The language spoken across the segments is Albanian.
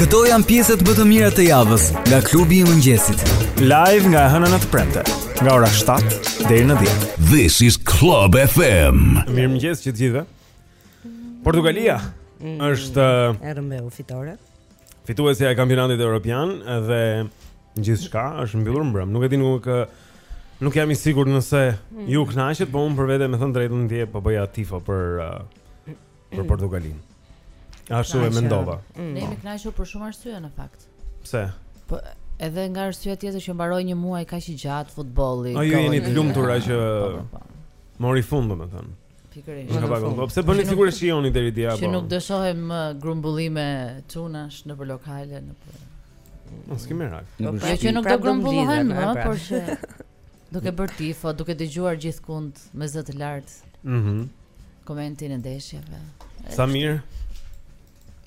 Këto janë pjesët më të mira të javës nga klubi i mëngjesit. Live nga e hëna në të premte, nga ora 7 deri në 10. This is Club FM. Mirëmëngjes që të gjithëve. Portugalia mm, është e rëmbeu fitore. Fituesja e kampionatit evropian dhe gjithçka është mbyllur mbrëm. Nuk e di nuk nuk jam i sigurt nëse mm. ju kënaqet, po unë për vete me thënë të drejtën dje po bëja tifo për uh, për Portugalinë. Ashtu e mendova. Mm. Ne jemi kënaqur për shumë arsye në fakt. Pse? Po edhe nga arsyeja tjetër që mbaroi një muaj kaq i gjatë futbolli. A, jeni të lumtura që po, po, po. mori fund domethënë. Pikërisht. Nuk ka pagun. Po pse bëni sikur s'e shijoni deri dje apo? Që nuk do shohim uh, grumbullime çunash nëpër lokale, nëpër. Mos ki merak. Nuk është që nuk do grumbullohen më, pra. por që Duke bërë tifo, duke dëgjuar gjithkund me zë të lartë. Mhm. Mm komentin e ndeshjeve. Sa mirë.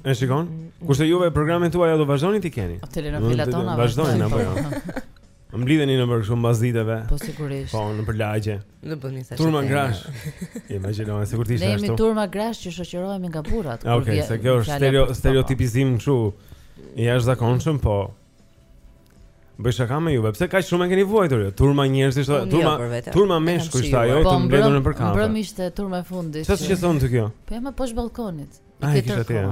E shikon? Kurse juve programin tuaja do vazhdoni t'i keni. O telenovelat tona vazhdojnë apo jo? Më mblidheni nëpër kështu mbasditeve. Po sigurisht. Po nëpër lagje. Në bëni sa. Turma grash. Imagjino sikur të ishte ashtu. Ne jemi turma grash që shoqërohemi nga burrat. Okej, se kjo është stereotipizim kështu. I jashtëzakonshëm, po Bëj shaka me juve, pse kaq shumë e keni vuajtur ju? Turma njerëzish, jo, turma, turma meshkujsh ajo, po, të mbledhur nëpër kafe. Po, mbrëm ishte turma e fundit. Sa të shqetësonte kjo? Po, i kam poshtë balkonit. A, e kështë atë e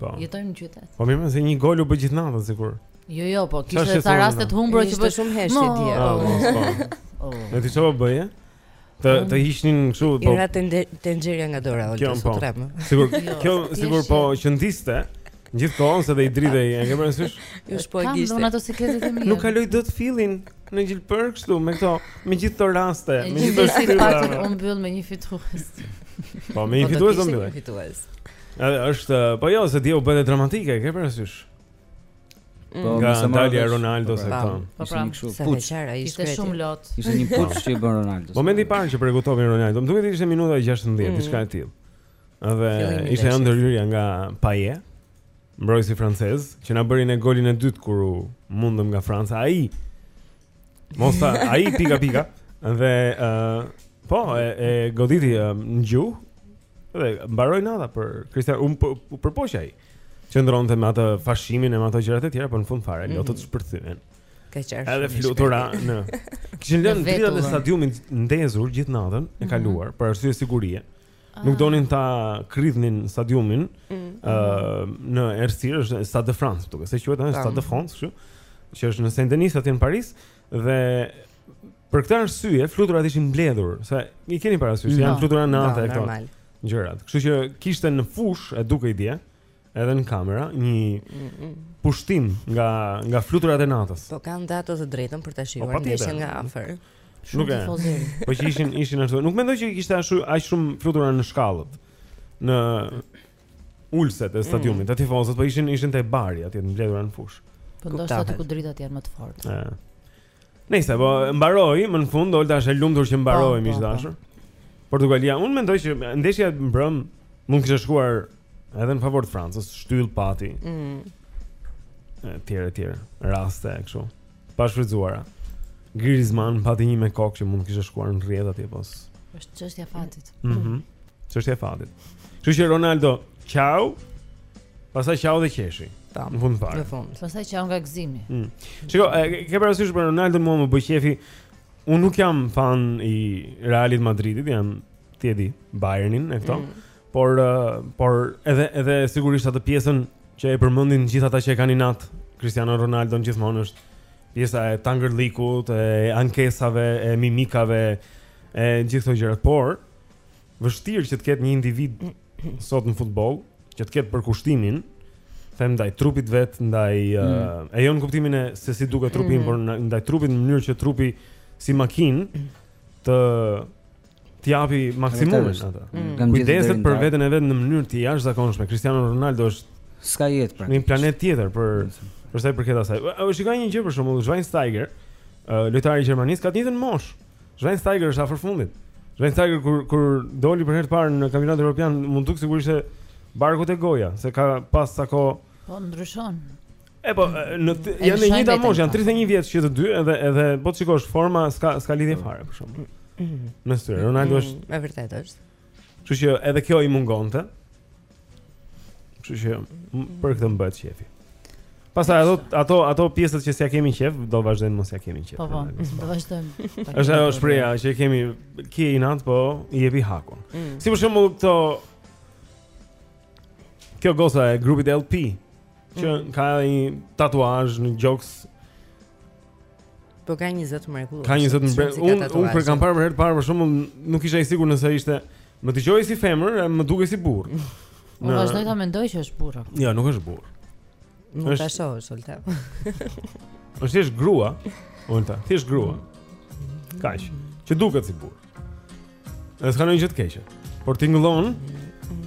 Po. Jetojmë në qytet. Po mirë, se një gol u bë gjithë natën sikur. Jo, jo, po kishte sa raste të humbura që bëhej shumë heshtje dje. Po. Ne ti çfarë bëje? Të të hiqnin kështu po. Era tenxherja nga dora ose të po. trem. Sikur, jo, kjo sikur po qëndiste. Gjithë kohës edhe i dridhej, e ke parasysh? Iu shpua gishti. Kam ato sekretet e mia. Nuk kaloj dot fillin në gjilpërë kështu me këto, me gjithë këto raste, me gjithë këto shtylla. Gjithë fatin u mbyll me një fitues. Po me një po, fitues u mbyll. Fitues. Edhe është, po jo, se dje u bë dramatike, e ke parasysh? Mm. Po, nga dalja e Ronaldos e këto. Po pra, kështu. Sa veçara ishte. Ishte shumë lot. Ishte një puç që i bën Ronaldo. Momenti i parë që përlotën Ronaldon, më duket ishte minuta 16, mm. diçka e tillë. Edhe ishte ndërhyrja nga Paje, mbrojtësi francez, që na bëri ë golin e dytë kur u mundëm nga Franca. Ai Mos ta, ai pika pika dhe ë uh, po e, e goditi uh, në gju dhe mbaroi nata për Kristianon po, po, u përpoq ai të qëndronte me atë fashimin e me ato gjërat e tjera, por në fund fare mm -hmm. lotët mhm. shpërthyen. Ka qenë. Edhe flutura në. Kishin lënë dritat e stadiumit ndezur gjithë natën e mhm. kaluar mm -hmm. për arsye sigurie. Nuk donin ta kridhnin stadiumin ë mm, mm. në errësirë, është Stade de France, më duket se quhet edhe Stade de France, kështu, që është në Saint-Denis aty në Paris dhe për këtë arsye fluturat ishin mbledhur, se i keni parasysh, janë flutura nate këto. Gjërat. Kështu që kishte në fushë, e dukej dje, edhe në kamera një pushtim nga nga fluturat e natës. Po kanë dhe ato të drejtën për ta shijuar po, ndeshjen nga afër. Nuk e. Po që ishin ishin ashtu. Nuk mendoj që kishte ashtu aq shumë flutura në shkallët. Në ulset e mm. stadiumit, tifozët po ishin ishin te bari atje të mbledhura në fushë. Po ndoshta aty ku dritat janë më të forta. Ëh. Nëse po mbaroi, më në fund Olta është e lumtur që mbaroi po, miq po, po. të dashur. Portugalia, unë mendoj që ndeshja mbrëmë mund të kishte shkuar edhe në favor të Francës, shtyllë pati. Mm. Etj, etj. Raste kështu. Pashfrytëzuara. Griezmann pati një me kokë që mund të kishte shkuar në rrjetë atje pas. Është çështja e fatit. Mhm. Mm çështja e fatit. Kështu që Ronaldo qau. Pastaj qau dhe qeshi. Tam. Në fund fare. Në fund. Pastaj qau nga gëzimi. Mm. Shiko, ke parasysh për Ronaldo mua m'u bë qefi. Unë nuk jam fan i Realit të Madridit, jam ti e di, Bayernin e këto. Mm. Por por edhe edhe sigurisht atë pjesën që e përmendin të gjithë ata që e kanë inat Cristiano Ronaldon gjithmonë është pjesa e dangërllikut, e ankesave, e mimikave, e gjithë këto gjëra. Por vështirë që të ketë një individ sot në futboll që të ketë përkushtimin them ndaj trupit të vet, ndaj mm. uh, e jo në kuptimin se si duket trupi, mm. por ndaj trupit në mënyrë që trupi si makinë të të japi maksimumin atë. Mm. Kujdeset për veten e vet në mënyrë të jashtëzakonshme. Cristiano Ronaldo është s'ka jetë pra. Në një planet tjetër për për sa i përket asaj. Shikoj një gjë për shembull, Schweinsteiger, uh, lojtari i Gjermanisë ka të njëjtën moshë. Schweinsteiger është afër fundit. Schweinsteiger kur kur doli për herë të parë në kampionatin evropian, m'u duk sigurisht e barkut e goja, se ka pas sa kohë. Po ndryshon. E po, në janë në të njëjtën moshë, janë 31 vjeç që të dy, edhe edhe po të shikosh forma s'ka s'ka lidhje fare për shembull. Në syrë, Ronaldo është mm, e vërtetë është. Kështu që edhe kjo i mungonte. Kështu që për këtë m'u bë qefi. Pastaj ato ato ato pjesët që s'ja kemi qef, do vazhdojmë mos ja kemi qef. Po, po do vazhdojmë. Është ajo shprehja që kemi kije inat, po jepi hakun. Mm. Si për shembull këto Kjo goca e grupit LP që mm. ka një tatuazh në gjoks Po ka një zë të mrekullueshëm. Ka një zë të mrekullueshëm. Unë un, kur e kam parë për herë të parë për shembull nuk isha i sigurt nëse ishte më dëgjohej si femër, më dukej si burrë. Unë në... vazhdoj ta mendoj që është burrë. Jo, ja, nuk është burrë. Nuk është... ta shoh, Olta. është thjesht grua, Olta, thjesht grua. Kaq, që duket si burrë. Nuk ka ndonjë gjë të keqe Por tingëllon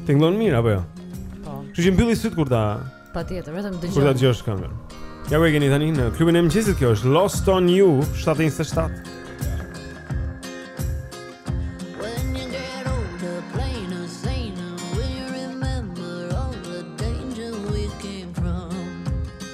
Tingëllon mirë, apo jo? Po Kështu që mbylli sytë kur ta Patjetër, vetëm dëgjoj Kur ta dëgjosh këngën Ja ku e keni tani në klubin e mëngjesit kjo është Lost on you 727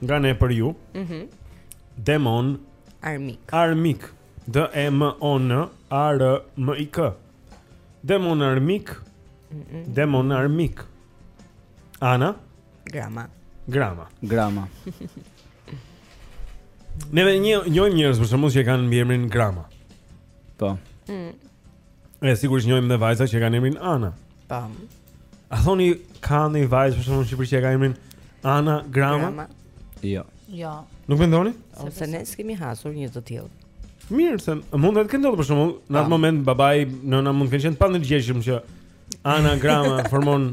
nga ne për ju. Mhm. Mm Demon Armik. Armik. D E M O N A R M I K. Demon Armik. Mm -mm. Demon Armik. Ana Grama. Grama. Grama. ne njohim njerëz për shembull që kanë mbiemrin Grama. Po. Mm. E sigurisht njohim dhe vajza që kanë emrin Ana. Tam. A thoni ka një vajzë për shembull në Shqipëri që ka emrin Ana Grama? Jo. Jo. Nuk mendoni? Ose ne s'kemi hasur një të tillë. Mirë, se mund të ketë ndodhur për shembull në atë moment babai, nëna mund të kenë qenë të pandërgjegjshëm që anagrama formon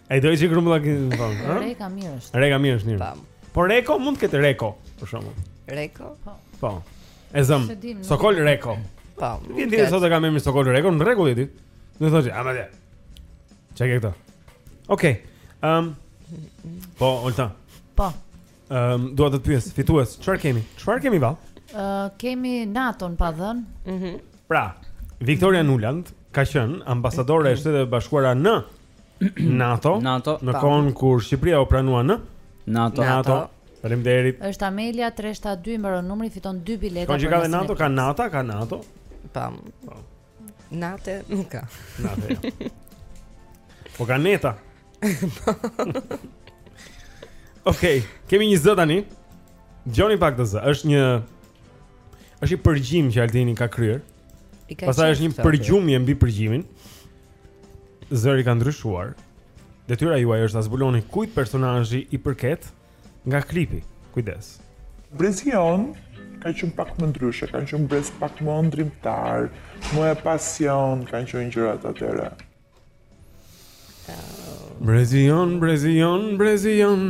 Ai do të ishte grumbullak i thon, ha? Reka mirë është. Reka mirë është mirë. Po Reko mund të ketë Reko, për shembull. Reko? Po. Po. E zëmë. Sokol Reko. Po. Ti di sot e kam emrin Sokol Reko, në rregull ti. Do të thotë, ama dhe. Çka ke këtu? Okej. Ehm. Po, ulta. Po. Ehm, dua të të pyes, fitues, çfarë kemi? Çfarë kemi vallë? Ë, kemi Naton pa dhënë. Mhm. Pra, Victoria Nuland ka qenë ambasadore e Shteteve të Bashkuara në NATO, NATO në kohën kur Shqipëria u pranua në NATO. NATO. Faleminderit. Është Amelia 372 mbaron numri fiton dy bileta. Konjë ka NATO, ka NATO, ka NATO. Pam. Po. NATO nuk ka. NATO. Jo. Po ka neta. Okej, kemi një zë tani. Dëgjoni pak këtë zë. Është një është një përgjim që Altini ka kryer. Pastaj është një përgjumje mbi përgjimin. Zëri ka ndryshuar. Detyra juaj është ta zbuloni kujt personazhi i përket nga klipi. Kujdes. Brezi jonë ka qenë pak më ndryshe, ka qenë brez pak më ëndërrimtar, me pasion kanë qenë gjërat atëherë. Brezi jonë, brezi jonë, brezi jonë.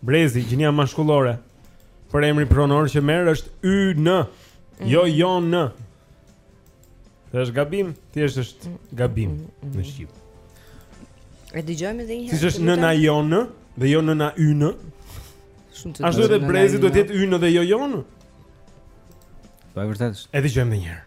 Brezi, gjinia mashkullore Përemri pronor që merr është ynë mm. Jo jonë Dhe është gabim, thjesht është gabim mm, mm, në shqip E dëgjojmë dhe një herë Siç është nëna jonë dhe jo nëna ynë Ashtu edhe brezi duhet të jetë ynë dhe jo jonë Po e vërtetë E dëgjojmë dhe një herë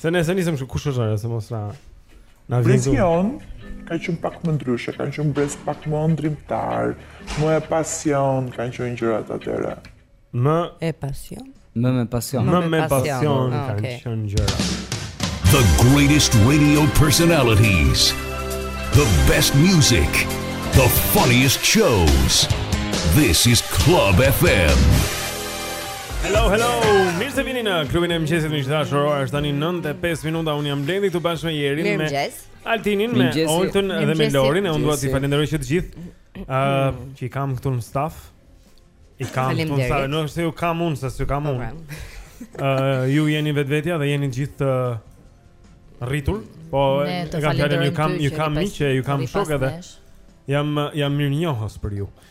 Se ne se nisëm kështu kush është ajo se mos na na vjen. Brezi jon ka qenë pak më ndryshe, ka qenë brez pak më ëndërrimtar, më me pasion kan qenë gjërat atëherë. Më me pasion. Më me pasion. Më me pasion ah, kanë qenë gjërat. The greatest radio personalities. The best music. The funniest shows. This is Club FM. Hello, hello, mirë se vini në klubin e mëngjesit miq të dashur, ora është tani 9:05 minuta Unë jam Blendi këtu bashkë me Jerin, me Altinin, me Oltën dhe me Lorin E unë dua t'i falenderoj që të gjithë uh, Që i kam këtu në staff I kam këtu në staff Nuk është se ju kam unë, se s'ju kam po, unë uh, Ju jeni vetvetja dhe jeni gjithë uh, të rritur Po e kam fjalën, ju kam, ju kam miq, ju kam shokë edhe Jam, jam mirënjohës për ju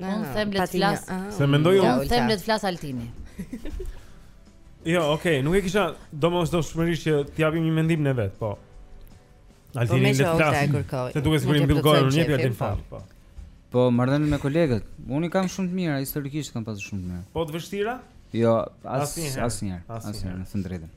Unë them le të flasë. Se mendoj unë. Unë them le të flasë Altini. Jo, okay, nuk e kisha domosdoshmërisht që të japim një mendim ne vetë, po. Po, Altini le të flasë. Se duhet të sigurim Bill Goyer, unë jepja të fal, po. Po, marrëdhënie me kolegët. Unë i kam shumë të mira, historikisht kam pasur shumë të mira. Po të vështira? Jo, asnjëherë. Asnjëherë, asnjëherë, në të drejtën.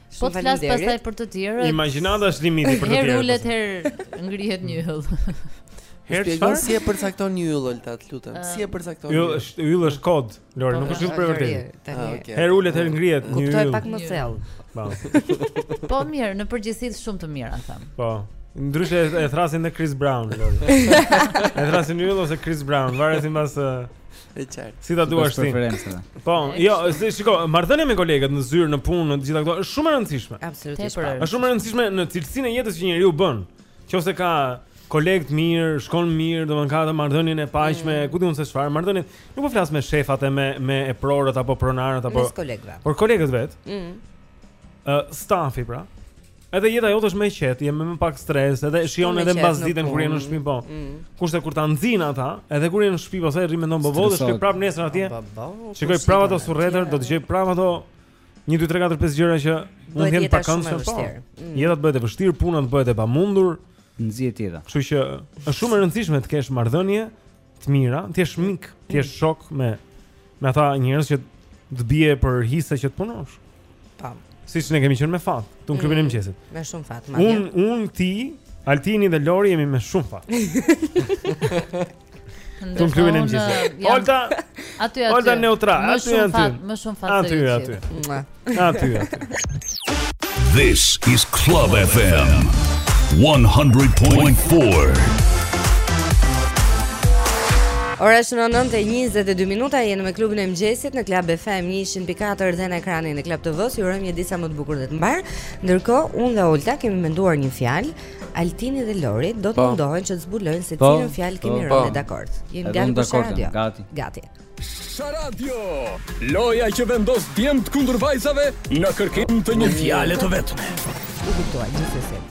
Po të flasë pastaj për të tjerët. Imagjinata është limiti për të tjerët. Herë ulet herë ngrihet një yll. Herë çfarë? Si e përcakton një yll të lutem? Ah. Si e përcakton? Yll është yll është kod, Lori, po, nuk është yll për vërtet. Ah, herë ulet herë ngrihet një yll. Kuptoje pak më thellë. Po. Po mirë, në përgjithësi shumë të mira them. Po. Ndryshe e thërrasin dhe Chris Brown, Lori. E thërrasin yll ose Chris Brown, varet sipas E qartë. Si ta duash ti? Po, jo, shiko, marrëdhënia me kolegët në zyrë, në punë, në gjitha këto është shumë e rëndësishme. Absolutisht. Është shumë e rëndësishme në cilësinë e jetës që njeriu bën. Qoftë se ka kolegë të mirë, shkon mirë, domethënë ka atë marrëdhënien e paqme, mm. ku diun se çfarë, marrëdhënien. Nuk po flas me shefat e me me eprorët apo pronarët apo Mes kolegëve. Por kolegët vetë. Ëh, mm. uh, stafi pra. Edhe jeta jote është më e qetë, je më me pak stres, edhe e shijon edhe mbasditen kur je në shtëpi po. Mm. Kurse kur ta nxijnë ata, edhe kur je në shtëpi pastaj rri mendon bobo, do shkoj prap nesër atje. Shikoj prap ato surretër, do të gjej prap ato 1 2 3 4 5 gjëra që mund të jenë të pakëndshme po. Mm. Jeta të bëhet e vështirë, puna të bëhet e pamundur, nxjerr tjetër. Kështu që është shumë e rëndësishme të kesh marrëdhënie të mira, të jesh mik, të jesh mm. shok me me ata njerëz që të bie për hise që të punosh. Tam. Siç ne kemi qenë me fat, këtu në klubin e mm. mëngjesit. Me shumë fat, madje. Un un ti, Altini dhe Lori jemi me shumë fat. Këtu në klubin e mëngjesit. Olta. Aty aty. Olta neutral, aty aty. Me shumë fat, me shumë fat. Aty aty. Aty, aty. This is Club FM 100.4. Ora është në 9:22 minuta, jeni me klubin e mëngjesit në Club FM 104 dhe në ekranin e Club TV. Ju urojmë një ditë sa më të bukur dhe të mbarë. Ndërkohë, unë dhe Olta kemi menduar një fjalë. Altini dhe Lori do të po. mundohen që të zbulojnë se po. cilën fjalë kemi po. rënë dakord. Jemi gati për Sharadio. Gati. Gati. Sharadio, loja që vendos djemt kundër vajzave në kërkim të një fjale të vetme. U kuptua gjithsesi.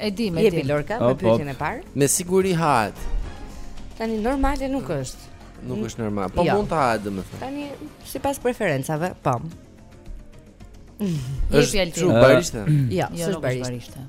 E di, e di. Jepi Lorka me pyetjen e parë. Me siguri hahet. Tani normale nuk është. Nuk është normal. Po jo. mund të hahet domethënë. Tani sipas preferencave, po. Është barishte? Jo, jo, s'është barishte.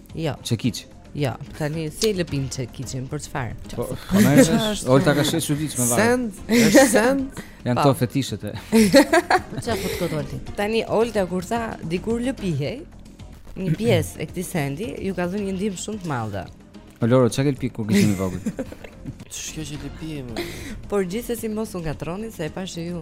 Jo. Çekiç. Jo, tani si e lëpin çekiçin për çfarë? Po, po më është, Olta ka shëçu diç më vajë. Send, është send. Jan to po. fetishet e. Po çfarë po të thotë? Tani Olta kur tha dikur lëpihej, një pjesë e këtij sendi ju ka dhënë një ndihmë shumë të madhe. O Lori, çka ke lëpi kur ke qenë i vogël? Ç'është që lëpihej? Por gjithsesi mos u ngatërroni se e pashë ju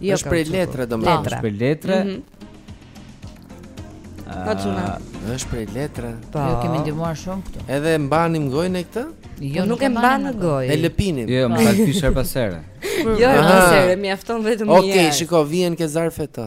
Jo, është prej letre domethënë. Është prej letre. Mhm. Ah, Atuna. Është prej letre. Po. Ju kemi ndihmuar shumë këtu. Edhe mbanim në gojë ne këtë? Jo, nuk e mban në gojë. E lëpinim. Jo, më fal fisher pas here. Jo, herë, mjafton vetëm një. Okej, shiko, vjen ke zarfet të.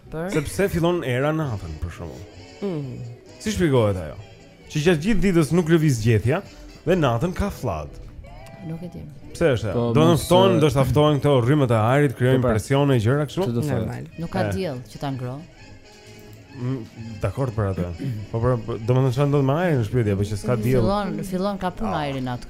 Për? Sepse fillon era natën për shkakun. Mm. Si shpjegohet ajo? Që gjatë gjithë ditës nuk lëviz gjethja dhe natën ka fllad. Nuk e di. Pse është? Po, do të ftohen, do të ftohen këto rrymat e ajrit, krijojnë po, pra. presione gjëra kështu. Normal. Nuk ka diell që ta ngrohë. Mm, dakord për atë. Po pra, po, do të thonë çfarë ndodh me ajrin në shpjegje, apo që s'ka diell. Fillon, fillon ka punë ah. ajri natë.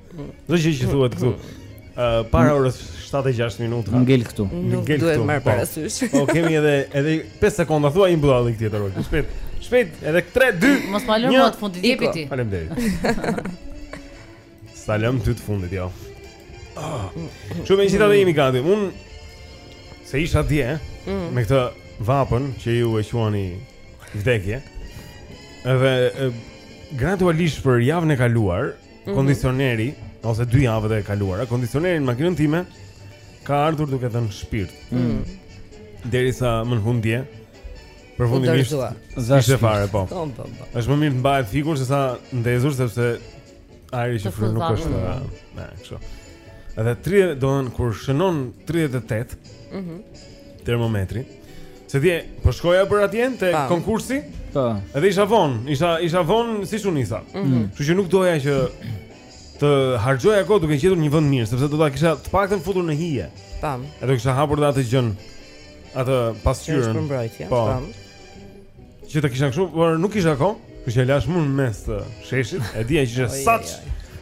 Do që që thuhet këtu Uh, para orës 7:06 minuta. Ngel këtu. Nuk Ngel duhet marrë po. parasysh. Po kemi edhe edhe 5 sekonda thuaj një budallik tjetër oj. Shpejt. Shpejt, edhe 3 2. Mos ma lër mua të fundit jepi ti. Faleminderit. S'ta lëmë ty të fundit jo. Ah. Shumë gjithatë jemi gati. Unë se isha dje eh, mm. me këtë vapën që ju e quani vdekje. Edhe gradualisht për javën e kaluar, mhm. kondicioneri ose dy javët e kaluara, kondicioneri në makinën time ka ardhur duke dhënë shpirt. Mm. Derisa më në fund dje përfundimisht zashë fare po. po, po, po. Është më mirë të mbahet fikur se sa ndezur sepse ajri që fryn nuk është na, mm. kështu. Edhe 30 do të kur shënon 38. Mhm. Mm termometri. Se dje, po shkoja për atje te ah. konkursi. Po. Edhe isha vonë, isha isha vonë siç u nisa. Mhm. Mm. Kështu që nuk doja që të harxhoja kohë duke gjetur një vend mirë, sepse do ta kisha të paktën futur në hije. Tam. Edhe kisha hapur atë gjënë atë pasqyrën. Po. Tam. Që ta kisha kështu, por nuk kisha kohë. Kështu që e lashë mu në mes të sheshit, e dija që ishte oh, saç.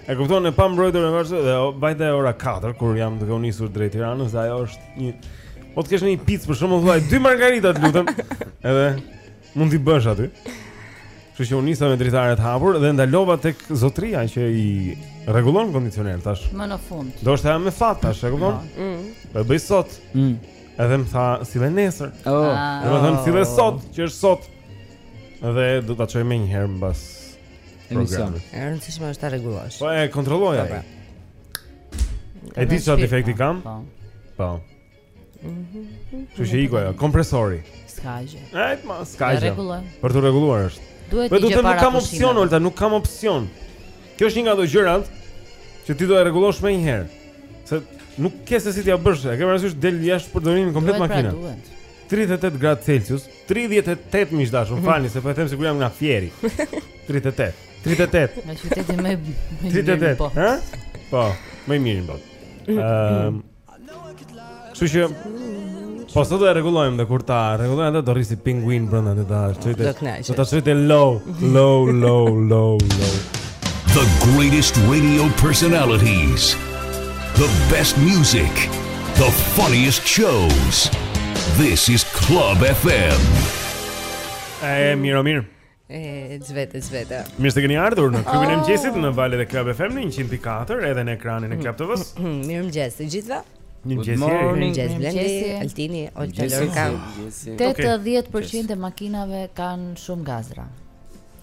E kupton e pambrojtur e vazhdo dhe vajti ora 4 kur jam duke u nisur drejt Tiranës, ajo është Një Po të kesh një picë për shembull thuaj Dy margarita të lutem Edhe mund t'i bësh aty Që që u nisa me dritaret hapur Dhe ndalova te zotëria që i rregullon kondicionerët tash Më në fund Do është e me fat tash e kupton po. mm. Dhe bëj sot mm. Edhe më tha sille nesër oh. Ah. Dhe më thënë sille oh. sot që është sot Dhe do ta çoj menjëherë mbas emisionit E rëndësishme është ta rregullosh Po e kontrolloja po, po. E di çfarë defekti kam? Po. Po. Ju shih ku ajo, kompresori. S'ka gjë. Ai të mos skajë. Për të rregulluar është. Duhet të jetë para. Po nuk kam opsion, Olta, nuk kam opsion. Kjo është një nga ato gjërat që ti do e rregullosh menjëherë. Se nuk ke se si t'ia bësh, e ke parasysh del jashtë përdorimit komplet makina. 38 gradë Celsius. 38 miq të dashur, më falni se po e them sikur jam nga Fieri. 38. 38. Në qytetin më më 38. Po. Hë? Po, më i mirë në botë. Ëm. Mm, ehm, mm. Kështu që po sot do e rregullojmë dhe kur ta rregullojmë atë do rri si pinguin brenda do ta çoj. Do ta çoj low, low, low, low, low. The greatest radio personalities. The best music. The funniest shows. This is Club FM. E miro, miro. E cvete, cvete. Mirë se keni ardhur në klubin e oh. mëngjesit në valët e Club FM në 104 edhe në ekranin e Club TV-s. Mirëmëngjes të gjithëve. Good morning, Gazi, Blendi, Altini, Olta, Lorka. 80% e makinave kanë shumë gazra.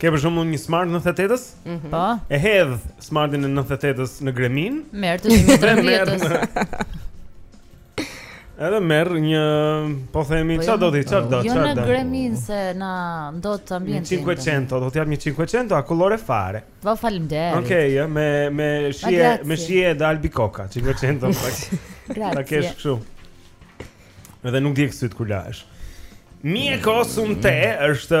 Ke për shembull një smart 98-s? Mm -hmm. Po. E hedh smartin e 98-s në gremin. Merr të 13-s. Edhe merr një, po themi, po çfarë do ti, çfarë do, jo çfarë do. Jo në gremin se na ndot ambientin. 500, do të jap 500, a kolore fare. Po faleminderit. Okej, okay, jo, me me shije, me shije dhe del me kokë, 500 do pak. Grazie. Ta kesh kështu. Edhe nuk digjesh kur lahesh. Mjekosum te është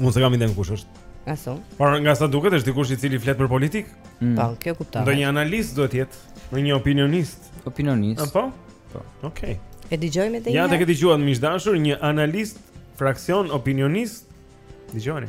Unë s'e kam idenë kush është. Aso. Por nga sa duket është dikush i cili flet për politikë. Mm. Po, kjo kuptohet. Ndonjë analist duhet të jetë, ndonjë opinionist. Opinionist. Apo? Po. Okej. E dëgjojmë edhe një. Ja, tek e dëgjuat miq të dashur, një analist, fraksion opinionist. Dëgjoni.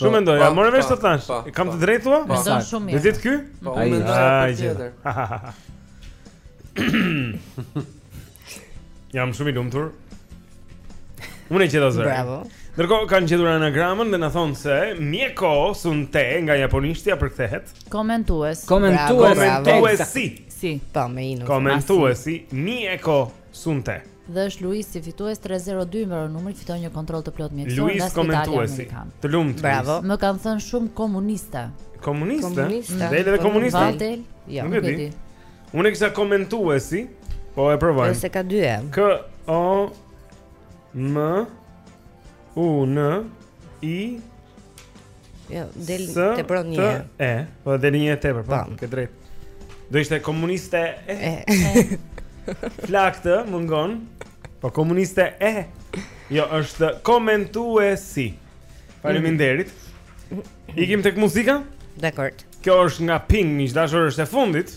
Çu po, mendoj, po, morë vesh po, të thash. Kam të drejtë thua? Mendon shumë mirë. Vetë ky? Po, ai mendon tjetër. Jam shumë i lumtur. Unë e gjeta zërë Bravo Ndërkohë kanë gjetur anagramën dhe na thonë se Mjeko sun te nga japonishtja përkthehet Komentues Komentues Komentuesi Si Pa po, me inu Komentuesi Mjeko sun te Dhe është Luisi fitues 302 mbaron numri fiton një kontroll të plotë mjekësor Luis, nga spitali amerikan. Të lumtë. Bravo. Më kanë thënë shumë komuniste. Komuniste. Komuniste. Dhe edhe po, komuniste. Valtel. Jo, nuk e di. Unë kisha komentuesi, po e provoj. Nëse ka dy e. K O M U N I Jo, del, tepron një. E, po del një tepër, po, po. ke drejt. Do ishte komuniste e. e. Në fakt mungon. Po komuniste e. Jo, është komentuesi. Faleminderit. Ikim tek muzika? Dakor. Kjo është nga Pink, miq dashur, është e fundit.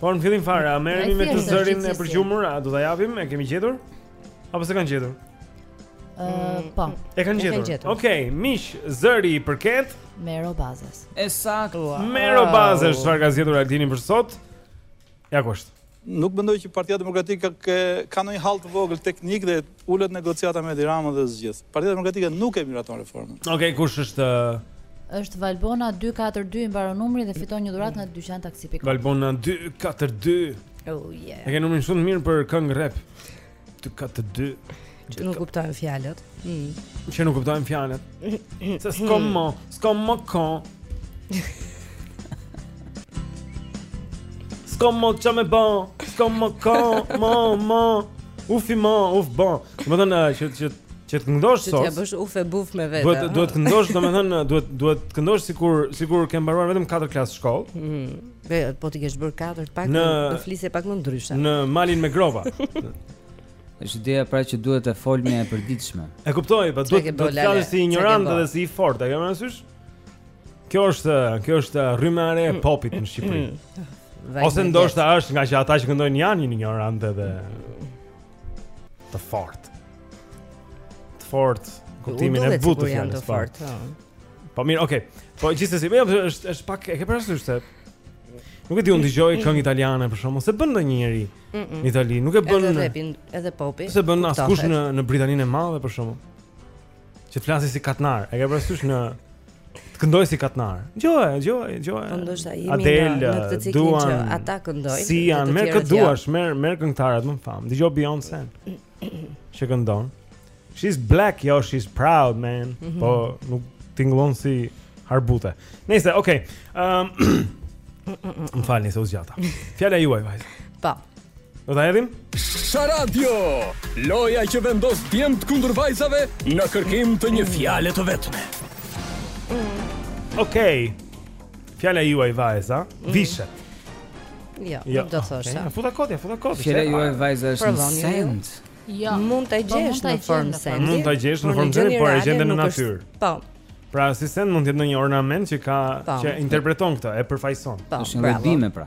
Po në fillim fare, a merremi me këtë zërin e përgjumur, a do ta japim? E kemi gjetur? Apo s'e kanë gjetur? Ëh, mm, po. E kanë gjetur. Okej, okay, miq, zëri i përket Mero Bazës. E saktë. Mero Bazës, çfarë ka zgjedhur Altini për sot? Ja kush. Nuk mendoj që Partia Demokratike ka ka ndonjë hall të vogël teknik dhe Ulet në negociata me Edi Ramën dhe e zgjidh. Partia Demokratike nuk e miraton reformën. Okej, kush është Është Valbona 242 i mbaron numri dhe fiton një dhuratë nga dyqantaksi.com. Valbona 242. Oh yeah. E ke numrin shumë mirë për këngë rap. 242. Që nuk kuptojnë fjalët. Mm. Që nuk kuptojnë fjalët. Se s'kom mo, s'kom mo ko. S'kom mo ça me bo S'kom mo ko Mo mo Ufi mo Uf bon Domethënë që që që të këndosh sot. Që të bësh uf e buf me vetë. Duhet duhet të këndosh, domethënë duhet duhet të këndosh sikur sikur ke mbaruar vetëm 4 klasë shkollë. Ëh. Mm. Dhe po ti ke bërë 4 pak nuk flet pak më ndryshe. Në Malin me Gropa. Është ideja pra që duhet të folmja e përditshme. E kuptoj, po duhet të flasësh si injorant dhe si i fortë, e ke parasysh? Kjo është, kjo është rryma e re e popit në Shqipëri. Mm. Ose ndoshta është ngaqë ata që këndojnë janë injorantë edhe të fortë. Të fortë në kuptimin e butë të fjalës. Po. po mirë, okay. Po gjithsesi, më jo, është është pak e ke parasysh se Nuk e di unë dëgjoj mm. këngë italiane për shembull s'e bën ndonjë njeri në Itali, nuk e bën edhe rapin, edhe popin. S'e bën askush në në Britaninë e Madhe për shembull. Që të flasi si katnar, e ke parasysh në të këndoj si katnar. Gjoja, gjoja, gjoja. Po ndoshta jemi Adel, në, në këtë ciklin duam, që ata këndojnë. Si janë, merr kë të duash, merr merr këngëtarët me famë. Dëgjoje Beyoncé. Që këndon. She's black, yo, she's proud, man. Mm -hmm. Po nuk tingëllon si harbute. Nëse, okay. Ehm um, Më falni se u zgjata. Fjala juaj, vajza. Po. Do ta hedhim? Sharadio, loja që vendos djemt kundër vajzave në kërkim të një fjale të vetme. Okej. Okay. Fjala juaj vajza, mm. vishet. Jo, jo, nuk do të thosha. Okay. Ia futa kot, ia futa kot. Fjala juaj vajza është një send. Jo. Mund ta po, gjesh në formë sendi. Mund ta gjesh në formë sendi, por e gjen dhe në natyrë. Po. Pra si send mund të jetë ndonjë ornament që ka po. që interpreton këtë, e përfaqëson. Po, është një pra.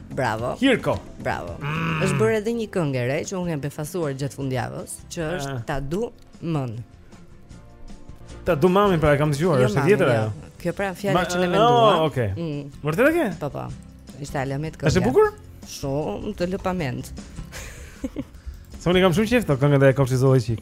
Bravo. Hirko. Bravo. Mm. Është bërë edhe një këngë e re që unë jam befasuar gjatë fundjavës, që është ah. Ta du mën. Ta du mamin pra e kam dëgjuar, jo, është e vjetër ajo. Jo. Kjo pra fjala që ne ah, menduam. Oh, okay. Mm. Vërtet e ke? Po po. Ishte alamet këngë. Është e bukur? Shumë të lë pa mend. Soni kam shumë qejf këngën e Kopshtit Zoologjik.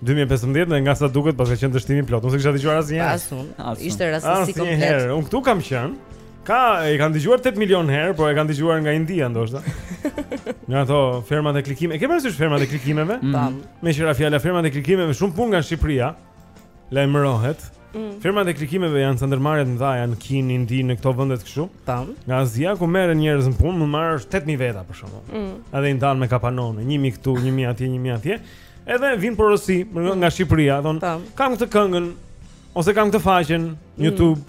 2015 dhe nga sa duket paska qenë dështim i plotë. Unë s'kisha dëgjuar asnjë. As unë. Ishte rastësi komplet. Asnjë herë. Unë këtu kam qenë. Ka e kanë dëgjuar 8 milion herë, por e kanë dëgjuar nga India ndoshta. Nga ato fermat e klikimeve. Ke parasysh fermat e klikimeve? Mm. Tam. Meqë ra fjala fermat e klikimeve shumë punë nga Shqipëria. Lajmërohet. Mm. Fermat e klikimeve janë ca ndërmarrje të mëdha në Kinë, Indi në këto vendet kështu. Tam. Nga Azia ku merren njerëz në punë, mund të marrësh 8000 veta për shembull. Mm. Edhe i ndan me kapanone, 1000 këtu, 1000 atje, 1000 atje. Edhe vijnë porosi nga mm. Shqipëria, thonë, kam këtë këngën ose kam këtë faqen në mm. YouTube,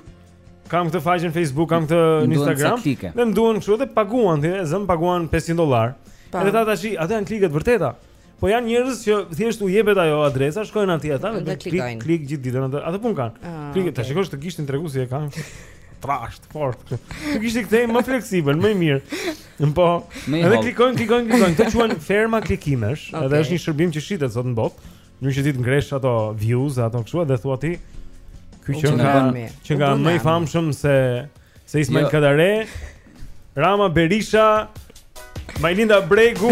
kam këtë faqen në Facebook, kam këtë në Instagram. Dhe më duan kështu dhe paguan ti, ta zëmë paguan 500 dollarë. Edhe ata tash, ato janë klike të vërteta. Po janë njerëz që thjesht u jepet ajo adresa, shkojnë atje ata dhe klikojnë. Klik gjithë ditën atë. Atë punë kanë. Ah, Klikë, ta shikosh këtë gishtin tregues si e kanë. Trashë, fortë. Këtë gishtin këtej më fleksibël, më mirë. Po. Edhe klikojnë, klikojnë, klikojnë. Këto quhen ferma klikimesh, okay. edhe është një shërbim që shitet sot në botë. Mënyrë që ti të ngresh ato views, ato kështu dhe thua ti ky qenka qenka më i famshëm se se Ismail jo. Kadare, Rama Berisha, Majlinda Bregu,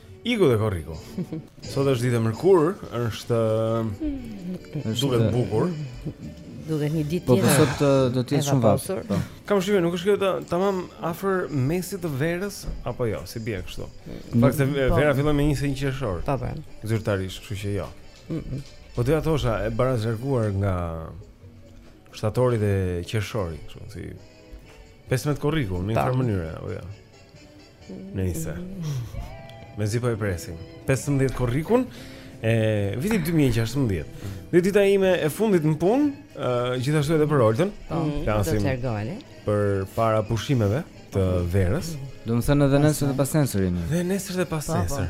Iku dhe korriku. Sot është ditë e mërkurë, është duket e bukur. Duket një ditë po, po, tjetër. Po sot uh, do të jetë shumë vështirë. Po. Kam shihë, nuk është kjo tamam afër mesit të verës apo jo, si bie kështu. Mm, Fakt se po. vera fillon me 21 qershor. Po po. Zyrtarisht, kështu që jo. Po doja thosha e baraslarguar nga shtatori dhe qershori, kështu si 15 korriku në një mënyrë apo jo. Nejse. Mezi po e presim. 15 korrikun e vitit 2016. Dhe dita ime e fundit në punë, uh, gjithashtu edhe për Oltën. Po, mm, do të largoheni. Përpara pushimeve të verës. Do të thënë edhe nesër dhe pasnesër jemi. Dhe nesër dhe pas po, po. nesër.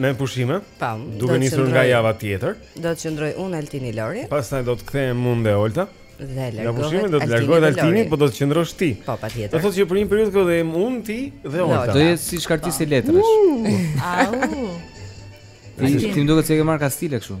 Me pushime. Pam. Duke nisur nga java tjetër. Do të qëndroj unë Altini Lori. Pastaj do të kthehem unë dhe Olta. Dhe largohet. Me pushime do të largohet Altini, po do të qëndrosh ti. Po patjetër. Do thotë që për një periudhë do të jem unë ti dhe Olta. Do jetë si shkartisje letrash. Au. Ti më duket se ke marrë kastile kështu.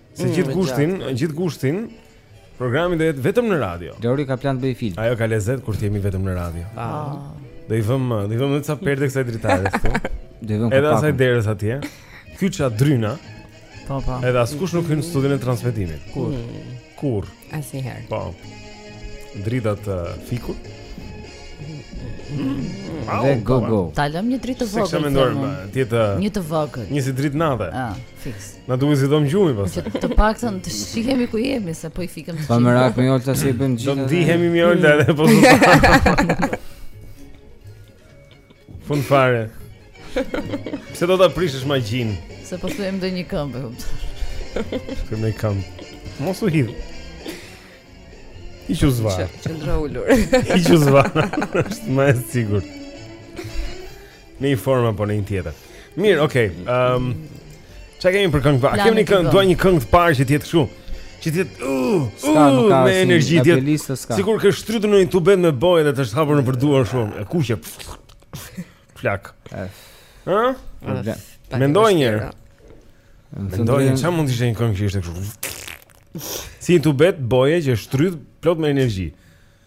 Se mm, gjithë gushtin, gjithë gushtin programi do jetë vetëm në radio. Lori ka plan të bëjë film. Ajo ka lezet kur të jemi vetëm në radio. Ah. Do i vëm, do i vëm disa perde kësaj dritare këtu. Do i vëm. Edhe asaj derës atje. Kyça dryna. Po, po. Edhe askush nuk hyn në studion e transmetimit. Kurrë? Mm. Kurrë? Asnjëherë. Po. Dritat uh, fikur. Dhe go go. Ta lëm një dritë të vogël. Sa mendon më? Ti të një të vogël. Një si dritë nate. Ah, fiks. Na duhet si dhomë gjumi pastaj. Të paktën të shihemi ku jemi se po i fikëm fare. Pa merak me Olta si bën gjithë. Do ndihemi me Olta edhe po. Fun fare. Pse do ta prishësh magjin? Se po them do një këmbë. Për me këmbë. Mos u hidh. Ik zvarrë. Qëndro ulur. Ik zvarrë. Është më e sigurt. Në një formë apo në një tjetër. Mirë, okay. Ehm um, Çka kemi për këngë? A kemi këngë, dua një këngë të parë që të jetë kështu. Që të jetë uh, ska, uh, nuk ka me energji të jetë. Sikur ke shtrydhur një tubet me bojë dhe të është hapur nëpër duar shumë. E kuqe. Flak. Ë? Mendoj një herë. Mendoj një çfarë mund të ishte një këngë që ishte kështu. Si një tubet boje që e shtrydh plot me energji.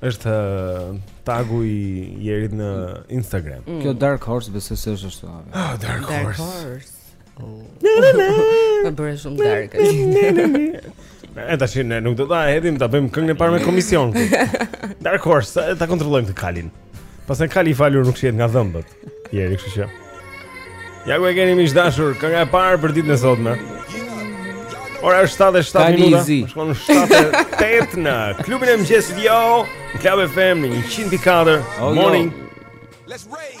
Është uh, tagu i Jerit në Instagram. Mm. Kjo Dark Horse besoj se është ashtu. Ah, Dark, Dark Horse. U bëre shumë dark. E tash ne nuk do ta vendosim, ta bëjmë këngën e parë me komision. Dark Horse, ta kontrollojmë atë kalin. Pastaj kali i falur nuk shihet nga dhëmbët. Jeri, kështu që. Ja ku e keni miq të dashur, kënga e parë për ditën e sotme. Ora është 7 e 07 minuta. Shkon 7:08 në klubin e mëngjesit jo, Club FM 104 oh, Morning. Let's raise.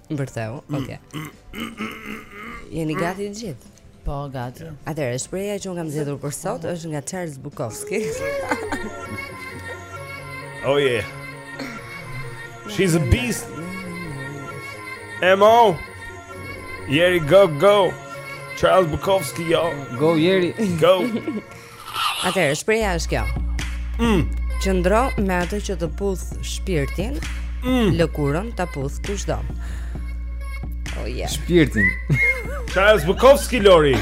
Vërtet, mm. okay. Jeni gati të gjithë? Po, gati. Atëherë, shprehja që unë kam zgjedhur për sot është nga Charles Bukowski. oh yeah. She's a beast. Emo. Jeri go go. Charles Bukowski, yo. Go Jeri. Go. Atëherë shprehja është kjo. Mm. Qëndro me atë që të puth shpirtin, mm. lëkurën ta puth kushdo. Oh yeah. Shpirtin. Charles Bukowski Lori.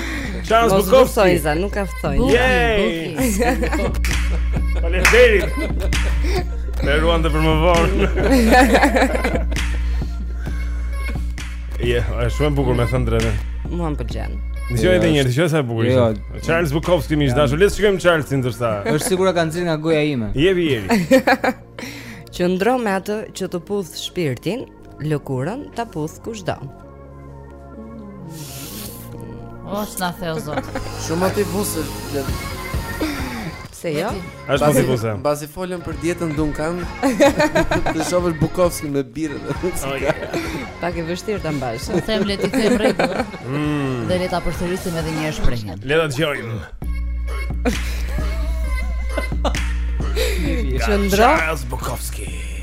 Charles Bukowski. Mos sojza, nuk ka ftojnë. Yay. Faleminderit. Me ruan të për më vonë. Je, yeah, është shumë bukur me thënë drejtën. Mua më pëlqen. Dëgjoj edhe një herë, dëgjoj sa e bukur ishte. Jo, Charles Bukowski më i dashur. Le të shikojmë Charlesin ndërsa. Është sigurt ka nxjerr nga goja ime. Jevi jeri. Qëndro me atë që të puth shpirtin, lëkurën ta puth kushdo. O, Zot na ruaj Zot. Shumë ty buzë. Pse jo? Është mos i kuza. Mbasi folëm për dietën Dukan. Të shohësh Bukovski me birrë. Pak e vështirë ta mbash. Të themi le të themi të drejtën. Mm. Dhe le ta përsërisim edhe një herë shprehjen. Le ta dëgjojmë. Qëndro. Bukovski.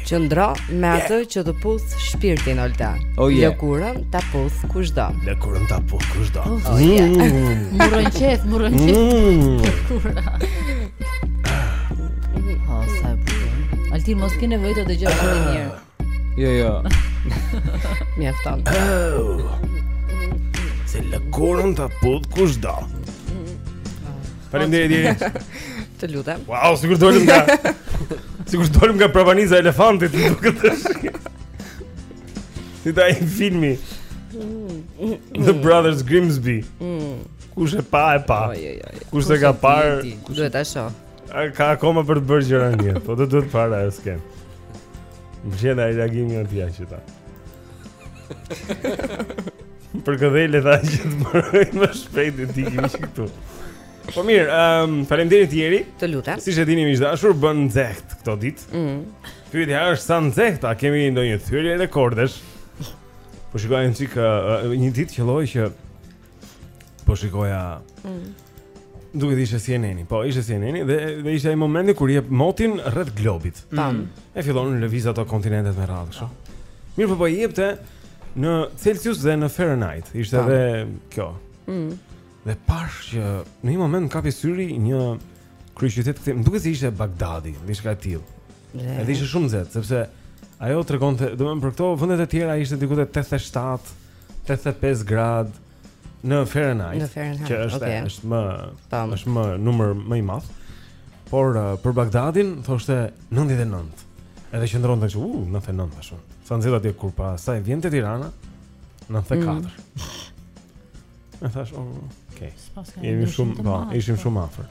Qëndro me atë që të puth shpirtin Olta. Oh, yeah. Lëkurën ta puth kushdo. Lëkurën ta puth kushdo. Oh, oh, yeah. M'u rrënqeth, m'u rrënqeth. Mm. Lëkura. Oh, sa e bukur. Altin mos ke nevojë të dëgjosh edhe një herë. Jo, jo. Mjafton. Oh. Se lëkurën ta puth kushdo. Faleminderit Jeri. Të lutem. Wow, sikur dolëm nga sikur dolëm nga prapanica e elefantit, më duket tash. Si te ai filmi. The Brothers Grimsby. Mm. Kush e pa e pa. Kush e ka parë? Duhet ta shoh. A ka akoma për të bërë xhiron, po do të duhet para e s'kemi. Më vjen ai reagimi i atij që ta. Për këtë le ta që të mbarojmë më shpejt e t'ikim që këtu Po mirë, um, ehm, faleminderit Jeri Të lutem Siç e dini miq të dashur bën nxehtë këto ditë mm. Pyetja është sa nxehtë, a kemi ndonjë thyerje rekordesh Po shikoj një çikë, uh, një ditë qëlloi që Po shikoja mm. Duket ishte CNN-i, po ishte CNN-i dhe, dhe ishte ai momenti kur jep motin rreth globit mm. Tam E fillon lëviz ato kontinentet me radhë kështu. Mirë po po jepte në Celsius dhe në Fahrenheit Ishte dhe kjo mm. Dhe pashë që në një moment kapi syri një kryeqytet këtë, më duket se ishte Bagdadi, diçka e tillë. Edhe ishte shumë nxehtë sepse ajo tregonte, domethënë për këto vendet e tjera ishte diku te 87, 85 gradë. në Fahrenheit. Në Fahrenheit. Që është okay. është më Tam. është më numër më i madh. Por uh, për Bagdadin thoshte 99. Edhe qëndronte u, uh, 99 ashtu. Sa nxehtë atje kur pastaj vjen te Tirana 94. Mm. E thashë, oh, okay. Jemi shumë, po, ishim shumë afër.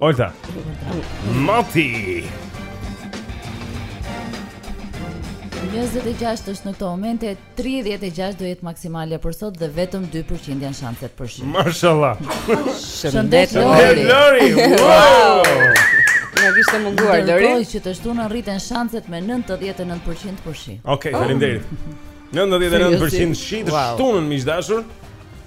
Olta. Mati. 26 është në këto momente, 36 do jetë maksimale për sot dhe vetëm 2% janë shanset për shi. Mashallah. Shëndet Lori. Lori. Wow. Na kishte munguar Lori. Dëgjoj që të shtunën rriten shanset me 99% për shi. Okej, okay, faleminderit. 99% shi të shtunën miq të dashur.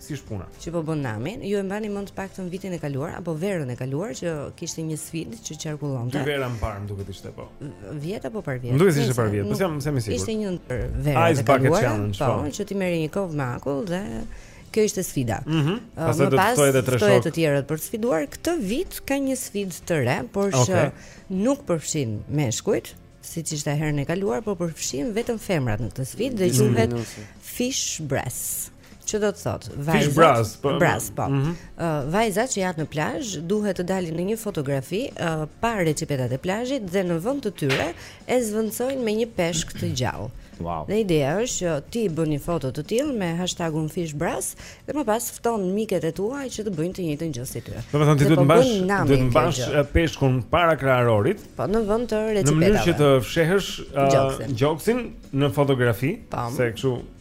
Si është puna? Që po bëhet nami, ju e mbani mend të paktën vitin e kaluar apo verën e kaluar që kishte një sfidë që qarkullonte. Dy vera më parë, më duket ishte po. Vjet apo parvjet? Më duket ishte parvjet, po s'jam e sigurt. Ishte një Ice Bucket Challenge, po, po, që ti merrje një kovë me akull dhe kjo ishte sfida. Ëh, mm -hmm. më pas do të ftoje edhe të tjerët për të sfiduar. Këtë vit ka një sfidë të re, por okay. që nuk përfshin meshkujt, siç ishte herën e kaluar, por përfshin vetëm femrat në këtë sfidë dhe quhet Fish Bras. Që do të thotë, vajzat, Fish bras, po. Bras, po. Mm -hmm. uh, vajzat që janë në plazh duhet të dalin në një fotografi uh, pa reçipetat e plazhit dhe në vend të tyre e zëvendësojnë me një peshk të gjallë. Wow. Dhe ideja është që ti bën një foto të tillë me hashtagun fish bras dhe më pas fton miket e tua që të bëjnë të njëjtën gjë si ty. Domethënë ti duhet po mbash, duhet të mbash peshkun para kraharorit. Po, në vend të reçipetave. Në mënyrë që të fshehësh uh, gjoksin në fotografi, Tam. se kështu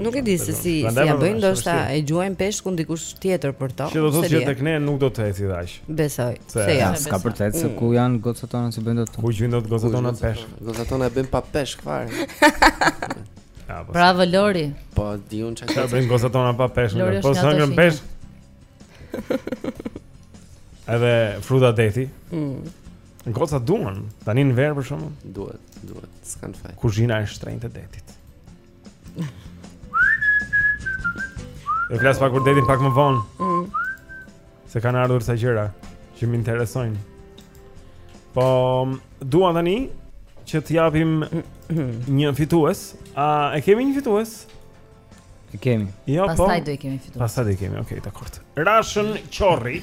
Nuk e di se si si ja bëjnë, ndoshta e gjuajnë peshkun dikush tjetër për to. Që do të thotë që tek ne nuk do të eci dot. Besoj. Se ja, s'ka për të ecë mm. ku janë gocat tona si bëjnë ato. Ku gjuajnë ato gocat tona peshk. Gocat tona e bëjnë pa peshk fare. Po Bravo Lori. Po di unë çka. E bëjnë gocat tona pa peshk. Po s'ka peshk. Edhe fruta deti. Mm. Goca duan, tani në verë për shembull Duhet, duhet, s'kanë faj Kuzhina e shtrenjtë e detit E flasim pak për detin pak më vonë mm. Se kanë ardhur sa gjëra Që më interesojnë Po, duan tani Që t'japim një fitues A, e kemi një fitues? E kemi Jo, po Pasaj do i kemi fitues Pasaj do i kemi, okej, okay, dakord Rashën Qorri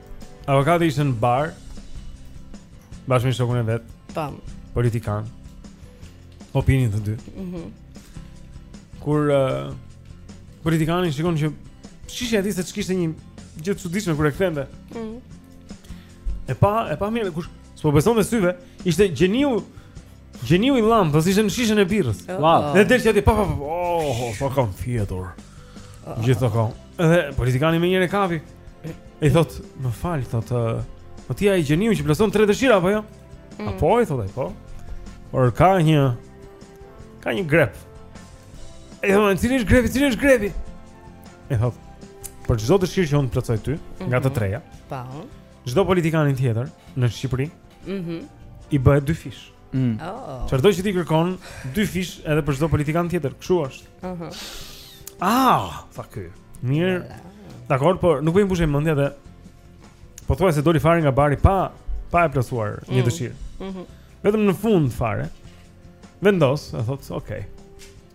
Avokati ishte në bar Bashkë me shokun e vet Tam po. Politikan Po pinin të dy mm -hmm. Kur uh, Politikanin shikon që shishja e tij seç kishte një gjë të çuditshme kur e kthente mm -hmm. E pa, e pa mirë Kush, s'po u besonte syve Ishte xhindi Xhindi i llambës ishte në shishën e birrës. Wow. Dhe del aty pa pa pa. Oh, oh, po kam fjetur. Gjithë ato. Edhe politikani menjëherë e kapi. I thot, "Më fal, thot, po ti ai xhindi që plotëson tre dëshira apo jo?" Mm. A po i thot ai, po. Por ka një ka një grep. E thotë, "Cili është grepi? Cili është grepi?" E thot, "Për çdo dëshirë që unë të plotësoj ty, mm -hmm. nga të mhm. treja." Po. Çdo politikani tjetër në Shqipëri, ëh, mm -hmm. i bëhet dyfish. Mm. Oh. Çfarëdo që ti kërkon dyfish edhe për çdo politikan tjetër, kështu është. Ëh. Uh -huh. Ah, tha ky. Mirë. Dakord, por nuk po i mbushej mendja dhe pothuajse doli fare nga bari pa pa e plotësuar mm. një dëshirë. Ëh. Mm -hmm. Vetëm në fund fare. Vendos, e thotë, "Ok.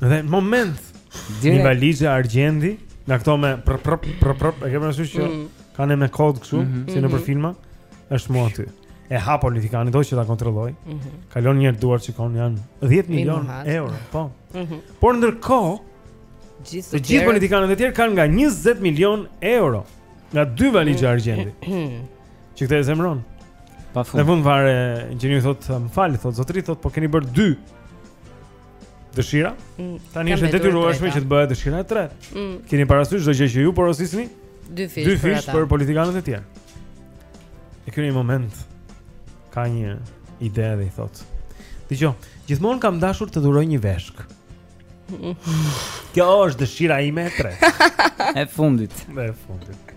Dhe në moment Një valixhe argjendi Nga këto me prëp prëp prëp prëp E ke parasysh që mm. kanë me kod kështu mm -hmm. Si nëpër mhm. filma është mu aty E hap politikani do që ta kontrollojë mm -hmm. Kalon nëpër duar shikon janë 10 milion euro po. mm -hmm. Por ndërkohë Gjithë të gjithë politikanët e tjerë kanë nga 20 milion euro Nga dy valixhe mm. argjendi Që këtë e zemëron pafund Në fund fare xhindi thot më fal Thot zotri thot po keni bërë dy Dëshira? Mm, Tani është e detyrueshme që të bëhet dëshira e tretë. Mm. Keni parasysh çdo gjë që ju porosisni? Dyfish, dyfish për, për politikanët e tjerë. E ky një moment ka një ide dhe i thot. Dëgjo, gjithmonë kam dashur të dhuroj një veshkë. Kjo është dëshira ime e tretë. e fundit. E fundit.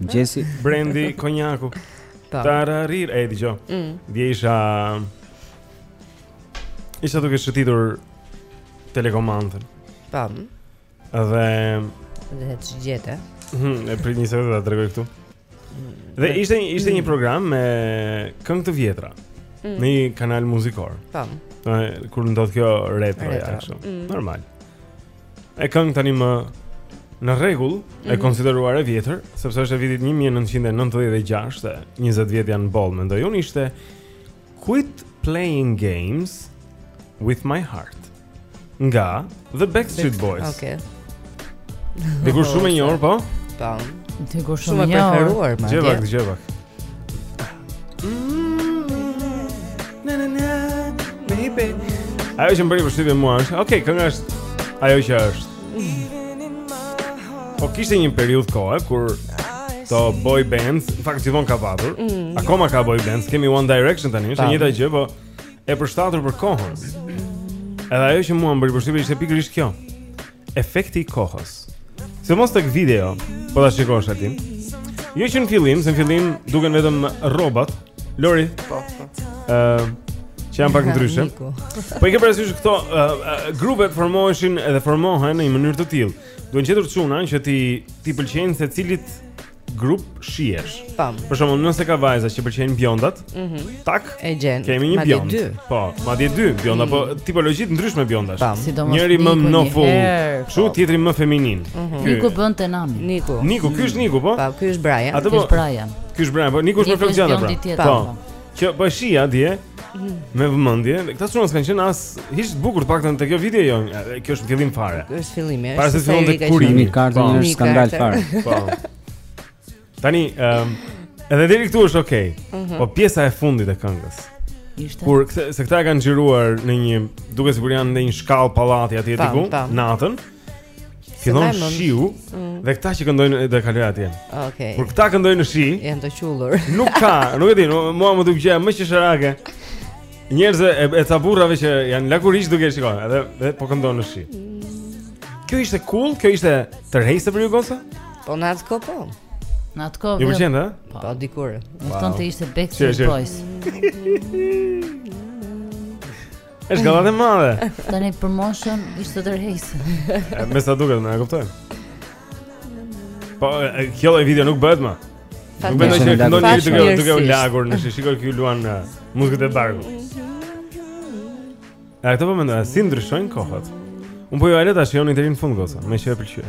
Mëngjesi. Brendi konjaku. Ta. Tararir, e dëgjo. Mm. Dhe isha Isha duke shëtitur telekomandën. Pam. Dhe dhe ç'të gjeti. Mhm, e prit një sekondë ta tregoj këtu. Mm. Dhe ishte një ishte një mm. program me këngë të vjetra. Mm. Në një kanal muzikor. Pam. Kur ndodh kjo retroja kështu. Normal. një këngë tani më në rregull mm -hmm. e mhm. konsideruar e vjetër, sepse është e vitit 1996, e 20 vjet janë boll, mendoj unë ishte Quit Playing Games with My Heart nga The Backstreet Boys. Okej. Okay. Dikur shumë e njohur, po? Tam. Dikur shumë e preferuar, madje. Gjynah, gjynah. Ajo që më bëri përshtypje mua është, ok, kënga është ajo që është. Po kishte një periudhë kohe kur këto boy bands, në fakt gjithmonë ka patur. Mm. Akoma ka boy bands, kemi One Direction tani, është e njëjta gjë, po e përshtatur për kohën. Edhe ajo që mua më bëri përshtypje ishte pikërisht kjo. Efekti i kohës. Sidomos tek video, po ta shikosh tani. Jo që në fillim, se në fillim duken vetëm rrobat. Lori. Po. po. Ëm, uh, që janë pak ndryshe. Po i ke parasysh këto uh, uh, grupet formoheshin edhe formohen në një mënyrë të tillë. Duhen gjetur çuna që t'i t'i pëlqejnë secilit grup shijesh. Tam. Për shembull, nëse ka vajza që pëlqejnë bjondat, mm -hmm. tak e gjen. Kemi një bjond. Po, madje dy bjonda, mm. po mhm. tipologji të ndryshme bjondash. Si Njëri më në fund, kështu po. tjetri më feminin. Mm -hmm. Ky ku bën te nami. Niku. Niku, ky është Niku, po? Po, ky është Brian. Ky po- është Brian. Ky është Brian, po Niku është me flokë gjata pra. Po. Që po e shihja dje, Me vëmendje, këta çuna s'kanë qenë as hiç të bukur, të paktën te kjo video jo. Kjo është fillim fare. Kjo është fillim, është. Para se të fillonte kurimi kartën, po. është skandal fare. Po. Tani, ehm, edhe deri këtu është okay. Mhm. Po pjesa e fundit e këngës. Ishte. Kur se këta e kanë xhiruar në një, duket sikur janë në një shkallë pallati atje diku, natën. Po. Fillon shiu mm. dhe këta që këndojnë do e kaloj atje. Okej. Okay. Kur këta këndojnë në shi, janë të qullur. Nuk ka, nuk e di, mua më duket gjëja më qesharake. Njerëz e e ca burra që janë lakuriq duke shikuar, edhe dhe po këndojnë në shi. Kjo ishte cool, kjo ishte tërheqëse për ju goca? Po në atë kohë po. Në atë kohë. Ju pëlqente? Po, po dikur. Mjafton të ishte Backstreet Boys. Është gallatë e madhe. Tam për moshën ishte tërheqëse. Me sa duket, më e kuptoj. Po, kjo lloj video nuk bëhet më. Nuk mendoj se këndon një video duke u lagur në shikoj këtu luan uh, muzikën e bargut. Ja këtë po mendoj, si ndryshojnë kohët? Un po ju alet tash joni deri në fund goca, më shë pëlqyer.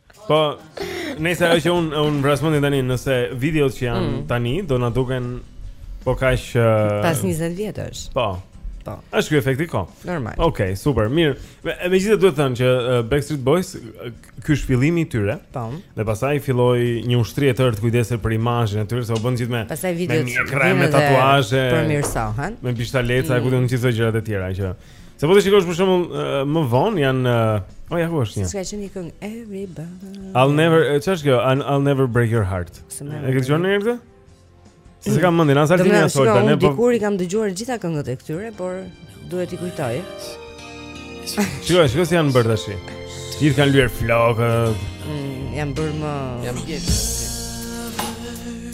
Po, nëse ajo që un un vras mendjen tani, nëse videot që janë mm. tani do na duken po kaq uh... pas 20 vjetësh. Po. Po. Është ky efekti kohë? Normal. Okej, okay, super. Mirë. Me, me gjithë duhet thënë që uh, Backstreet Boys ky është fillimi i tyre. Po. Dhe pastaj filloi një ushtri e tërë të kujdeset për imazhin e tyre, se u bënë gjithë me pastaj videot me krem me tatuazhe. Përmirësohen. Me bishtaleca, mm. kudo të gjithë gjërat e tjera që. Se po të shikosh për shembull më vonë janë oh ja ku është një. Ska qenë një këngë everybody. I'll never ç'është kjo? I'll never break your heart. E ke dëgjuar ndonjëherë këtë? Se s'e kam mendin, as altin as solta, ne po. Dikur i kam dëgjuar gjitha këngët e këtyre, por duhet i kujtoj. Shikoji, shikoji si janë bërë tashi. Gjithë kanë lyer flokët. Mm, janë bërë më. Janë bërë.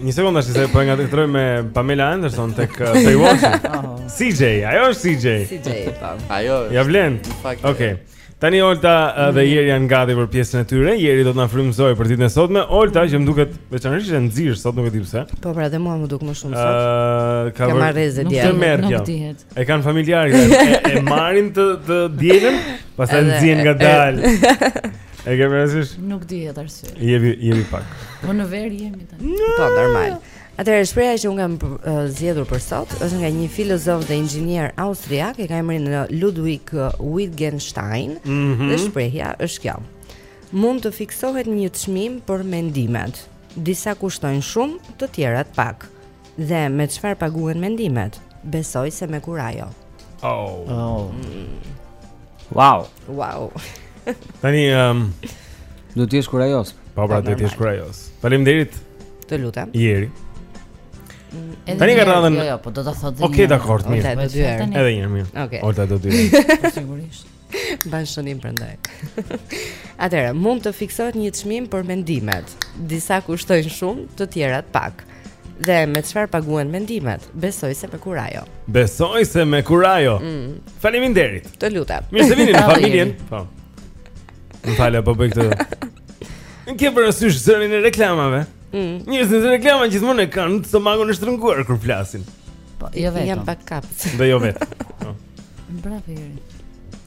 Një sekundë tashi se po e ngatërroj me Pamela Anderson tek uh, Baywatch. CJ, ajo është CJ. CJ, po. Ajo. Ja vlen. Okej. Tani Olta uh, dhe Jeri janë gati për pjesën e tyre. Jeri do të na frymëzojë për ditën e sotme. Olta që më duket veçanërisht e nxirr sot nuk e di pse. Po pra, dhe mua më duk më shumë sot. Ëh, ka marrë rreze dje. Nuk dihet. E kanë familjarë këta, e, e marrin të të dielën, pastaj Edhe- nxien nga e- dal. E ke parasysh? Nuk dihet arsye. Jemi jemi pak. Po në verë jemi tani. Po, normal. Atëherë shprehja që unë kam uh, zgjedhur për sot është nga një filozof dhe inxhinier austriak, e ka emrin uh, Ludwig uh, Wittgenstein. Mhm. Dhe shprehja është kjo. Mund të fiksohet një çmim për mendimet. Disa kushtojnë shumë, të tjerat pak. Dhe me çfarë paguhen mendimet? Besoj se me kurajo. Oh. oh. Wow. Wow. Tani um, do të jesh kurajos. Po pra, do të jesh kurajos. Faleminderit. Të lutem. Jeri. Mm, Tani ka radhën. Jo, jo, po do ta thotë. Okej, dakor, mirë. Edhe një herë, mirë. Okej. Olta do dy. Sigurisht. Mban shënim prandaj. Atëherë, mund të fiksohet një çmim për mendimet. Disa kushtojnë shumë, të tjerat pak. Dhe me çfarë paguhen mendimet? Besoj se me kurajo. Besoj se me kurajo. Mm. Faleminderit. Të lutem. Mirë se vini në familjen. Po. Më falë po bëj këtë. E ke parasysh zërin e reklamave. Mm. Njerëzit në reklama gjithmonë e kanë stomakun e shtrënguar kur flasin. Po, jo vetëm. Jam pak kaps. Dhe jo vetëm. Bravo Jeri.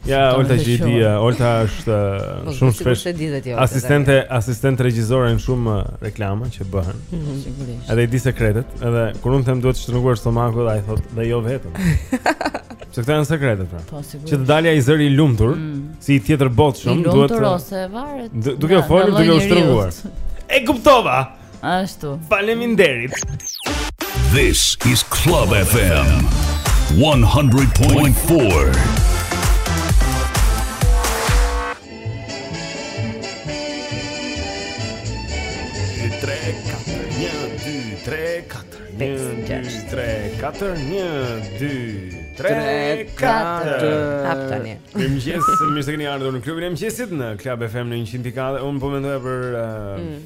Ja, Olta që i di, Olta është po, shumë shpesh jo, asistente, asistent regjizore në shumë uh, reklama që bëhen. Mhm, sigurisht. Edhe i di sekretet, edhe kur unë them duhet shtrënguar stomaku, ai thotë dhe jo vetëm. Sepse këto janë sekretet pra. Po, sigurisht. Që të dalë ai zëri i lumtur, mm. si i tjetër botë shumë, duhet të Lumtur ose varet. Duke folur, duke u shtrënguar. E kuptova. Ashtu. Faleminderit. This is Club FM 100.4. Katër, një, dy, tre, katër Hap tani Në mëgjes, mirë se keni ardhur në klubin e mëgjesit Në Club FM në 104 Unë po mendoja për uh, mm.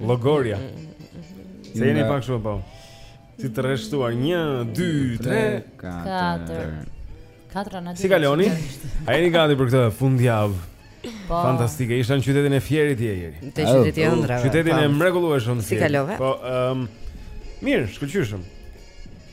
Llogaria. Se jeni pak shumë po. Si të rreshtuar 1 2 3 4. Katra na dy. Si kaloni? A jeni gati për këtë fundjavë? Po. Fantastike, isha në qytetin e Fierit dje. Te qyteti i ëndrrave. Qytetin e mrekullueshëm. Si kalove? Po, ëm um, Mirë, shkëlqyeshëm.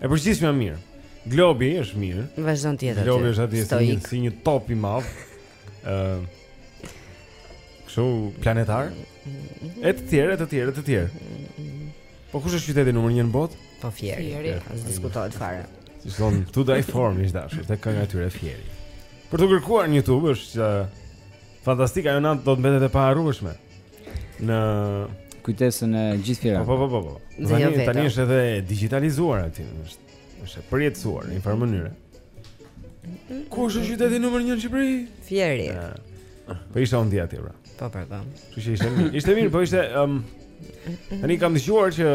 E përgjithshmja mirë. Globi është mirë. Vazhdon të jetë aty. Globi është aty si, si një top i madh. Ë uh, Kështu planetar. E të tjerë, e të tjerë, e të tjerë. Po kush është qyteti numër 1 në botë? Po Fieri. Fieri, as diskutohet fare. Si thonë, to die for ish dashur, tek kënga e tyre Fieri. Për t'u kërkuar në YouTube është uh, fantastike, ajo natë do të mbetet e paharrueshme. në kujtesën e gjithë fierakëve. Po po po po. po. Tani, jo tani është edhe digjitalizuar aty, është është e përjetësuar në një farë mënyre. Kush është qyteti numër 1 në Shqipëri? Fieri. Po ishte on dia tira. Po po po. Kështu që ishte mirë. Ishte mirë, po ishte ëm um, Tani kam dëgjuar që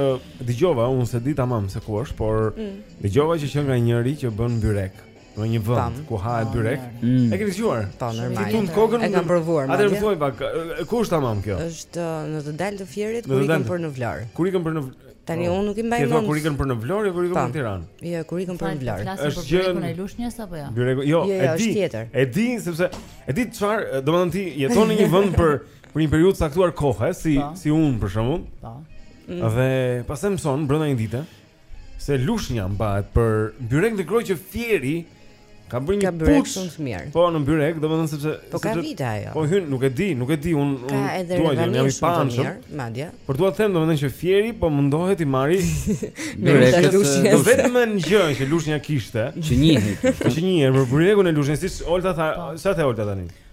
dëgjova, unë s'e di tamam se ku është, por mm. dëgjova që qenka njëri që bën byrek. Në një vend ku hahet byrek. Mm. E keni dëgjuar? Po, normal. Ti tund kokën. E kam provuar. Atë më thuaj pak, ku është tamam kjo? Është në të dalë të Fierit kur ikën për në Vlorë. Kur ikën për në Tani oh. unë nuk i mbaj mend. Ti thua kur ikën për në Vlorë, kur ikën në Tiranë? Jo, kur ikën për në Vlorë. Është gjë e Lushnjës apo jo? Byreku, jo, jo, jo e di. E di sepse e di çfarë, domethënë ti jeton në një vend për për një periudhë të caktuar kohe, si po. si unë për shembull. Po. Mm. Dhe pastaj mëson brenda një dite. Se Lushnja mbahet për byrek ndërkohë Fieri ka bërë një puç. Po në byrek, domethënë sepse po ka vite ajo. Po hyn, nuk e di, nuk e di unë unë dua të jam i paanshëm. Madje. Por dua të them domethënë që Fieri po mundohet t'i marri byrekët Lushnjës. Të vetmen gjë që Lushnja kishte. Që njihej. Që njihej për byrekun e Lushnjës, siç Olta tha, po. sa the Olta tani?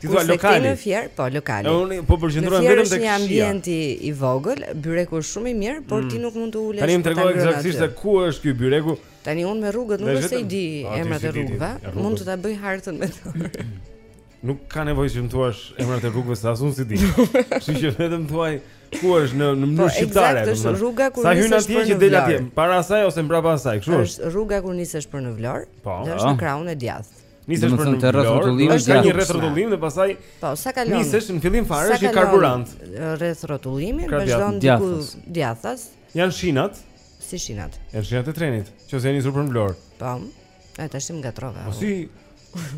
Ti thua lokali. Në Fier, po lokali. Unë po përqendrohem vetëm tek shija. Në ambienti i vogël, byreku është shumë i mirë, por mm. ti nuk mund të ulesh. Tani më trego ekzaktësisht se ku është ky byreku. Tani unë me rrugët nuk është se i di emrat e rrugëve, mund të ta bëj hartën me dorë. Nuk ka nevojë që të thuash emrat e rrugëve se as unë s'i di. Kështu që vetëm thuaj ku është në në mënyrë po, shqiptare. Po ekzaktësisht rruga kur nisesh. Sa hyn atje që del atje, para asaj ose mbrapa asaj, kështu është. Është rruga kur nisesh për në Vlorë, po. është në krahun e djathtë. Nisesh për një rrotullim, është një rrotullim dhe pastaj po sa kalon. Nisesh në fillim fare është një karburant. Rrethrrotullimi vazhdon diku djathtas. Janë shinat. Si shinat. Janë shinat e trenit, që janë nisur për Vlorë. Po. Tashi më ngatërrove. Po si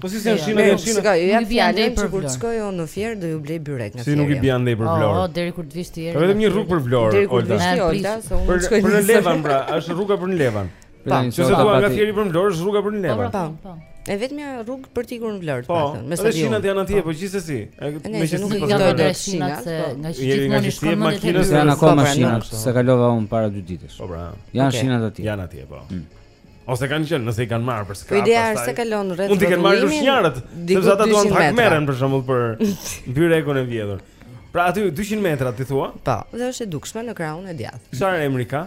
Po si janë shinat, janë shinat. Ja fjalën për kur të shkoj unë në Fier do ju blej byrek në Fier. Se nuk i bie andej për Vlorë. Po, deri kur të vish ti. Vetëm një rrugë për Vlorë. Deri kur të vish ti, Olta. Për në Levan pra, është rruga për në Levan. Po, nëse do nga Fieri për në Vlorë, është rruga për në Levan. Po, po. E vetmja rrugë për t'ikur në Vlorë, po, thonë, me sa di unë. Po, janë atje, po, po gjithsesi. Ne që nuk do të bëjë shinat se po. nga gjithmonë është shkon makinë. Janë akoma po, pra, shinat, se kalova unë para dy ditësh. Po, pra. Janë shinat atje. Janë atje, po. Mm. Ose kanë qenë, nëse i kanë marrë për skrap. Ideja është se kalon rreth. Mund t'i kanë marrë shinarët, sepse ata duan të hakmerren për shembull për byrekun e vjedhur. Pra aty 200 metra ti thua? Po, dhe është e dukshme në krahun e djathtë. Çfarë emri ka?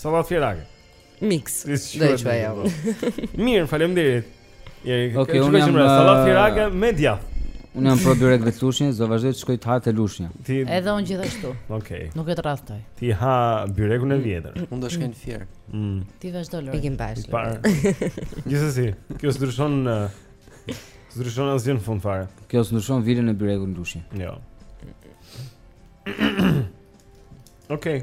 Sallatë fierake. Mix. Do të shkoj ajo. Mirë, faleminderit. Jeri, okay, ju kemi shumë sallatë fierake me dia. Unë jam pro byrekëve të Lushnjes, do vazhdoj të shkoj të ha te Lushnja. Ti Edhe unë gjithashtu. Okej. Okay. Nuk e tradhtoj. Ti ha byrekun e mm. vjetër. Unë do shkoj në Fier. Mm. Ti vazhdo Lori. Ikim bashkë. Gjithsesi, kjo s'ndryshon s'ndryshon asgjë në fund fare. Kjo s'ndryshon vlerën e byrekut në Lushnje. Jo. Okej. Okay.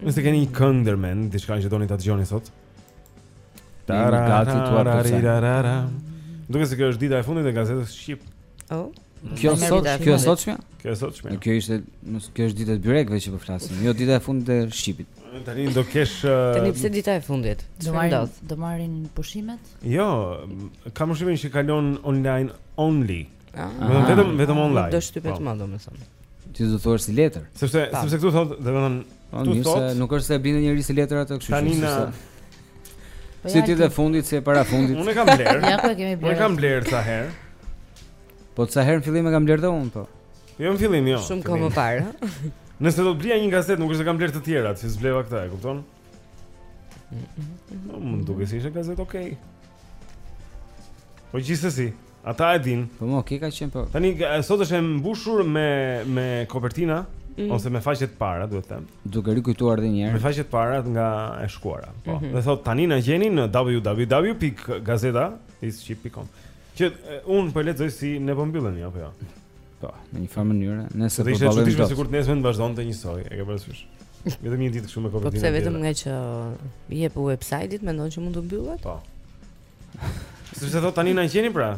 Nëse keni një këngë ndër mend, diçka që doni ta dëgjoni sot. Ta ra ra ta ra ta. Duket se kjo është dita e fundit e gazetës Shqip. Oh. Kjo sot, kjo e sotmja? Kjo e sotmja. Kjo ishte, mos kjo është dita e byrekëve që po flasim, jo dita e fundit e Shqipit. Tani do kesh uh, Tani pse dita e fundit? Do marrin do marrin pushimet? Jo, ka pushimin që kalon online only. Vetëm vetëm vetëm online. S'do shtypet, po, më domethënë. Ti do thuash si letër. Sepse sepse këtu thotë, domethënë, po, tu thotë se nuk është se e blen njeri si letër atë, kështu që. Tani na po Si dit' e fundit, si e parafundit Unë e kam blerë Ja, ku e kemi blerë Unë e kam blerë ca herë Po ca herë në fillim e kam blerë dhe unë, po Jo në fillim, jo Shumë kohë më parë Nëse do të blija një gazetë, nuk është se kam blerë të tjera Si s'bleva këta, e kupton? Më dukej si nishe gazetë, okej Po gjithsesi Ata e dinë. Po mo, kjo ka qenë po? Tani sot është e mbushur me me kopertina mm. ose me faqe të para, duhet të them. Duke rikujtuar edhe një herë. Me faqe të para nga e shkuara. Po. Mm -hmm. Dhe thotë tani na gjeni në www.gazeta-shqip.com. Që unë po e lexoj si ne po mbyllemi apo jo. Po, në një farë mënyre, nëse po bëhet. Do të ishte sikur nesër të vazhdonte njësoj, e ke parasysh. Vetëm një ditë kështu me kopertina. Po pse vetëm ngaqë jep website-in mendon që mund të mbyllet? Po. Sepse thotë tani na gjeni pra.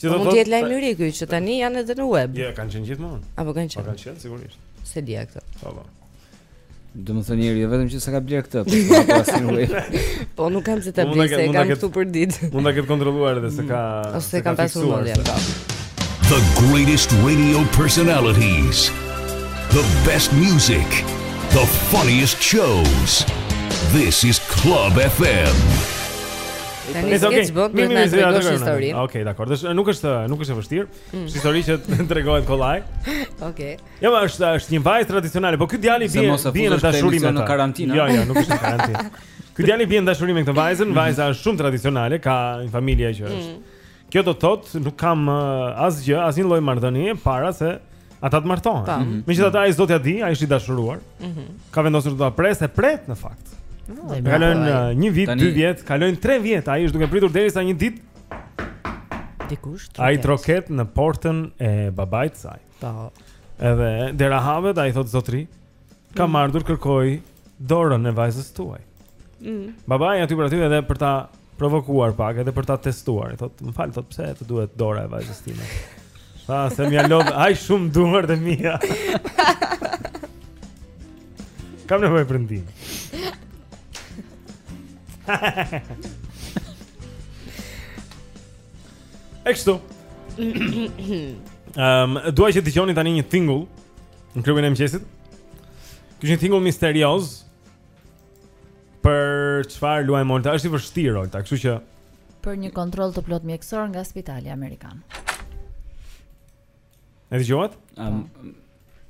Që do të thotë. Mund të jetë lajmërim ky që tani janë edhe në web. Jo, kanë qenë gjithmonë. Apo kanë qenë? Po kanë qenë sigurisht. S'e dija këtë. Po po. Domethënë njeri, jo vetëm që s'e ka blerë këtë po, po nuk kam pse ta blej, se e kam këtu përditë Mund ta ketë kontrolluar edhe s'e ka mm. Ose s'e kam pasur më dhe The greatest radio personalities The best music The funniest shows This is Club FM Tani okay. sketch book do të na tregojë historinë. Okej, okay, dakor. Dhe nuk është nuk është e vështirë. Mm. Është histori që tregohet kollaj. Okej. Okay. Jo, ja, është është një vajzë tradicionale, po ky djali bie bie në dashuri me në karantinë. Jo, jo, nuk është në karantinë. Ky djali bie në dashuri me këtë vajzën, vajza është shumë tradicionale, ka një familje që është. Mm. Kjo do të thotë nuk ka më uh, asgjë, asnjë lloj marrëdhënie para se ata të martohen. Mm -hmm. Megjithatë ai zot, ja di, ai është i dashuruar. Mm -hmm. Ka vendosur do ta presë, e pret në fakt. Po, kalojnë uh, një vit, tani... dy vjet, kalojnë tre vjet, ai është duke pritur derisa një ditë dikush troket. Ai troket në portën e babait të saj. Po. Edhe dera hapet, ai thotë zotëri, kam mm. ardhur kërkoj dorën e vajzës tuaj. Mm. Babai aty për aty edhe për ta provokuar pak, edhe për ta testuar. I thotë, "Më fal, thotë pse të duhet dora e vajzës time?" Tha, "Se m'u lodhën shumë shumë duart e mia." Kam nevojë për ndihmë. E kështu um, Dua që të dëgjoni tani një tingull Në klubin e mëngjesit. Ky është një tingull misterioz Për çfarë luajmë Olta? Është i vështirë Olta Kështu që Për një kontroll të plotë mjekësor nga spitali Amerikan E dëgjohet? Um,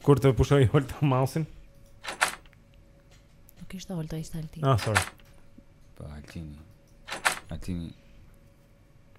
Kur të pushojë Olta mausin? Nuk ishte Olta ishte Altin Ah, sorry Po, Altin Altin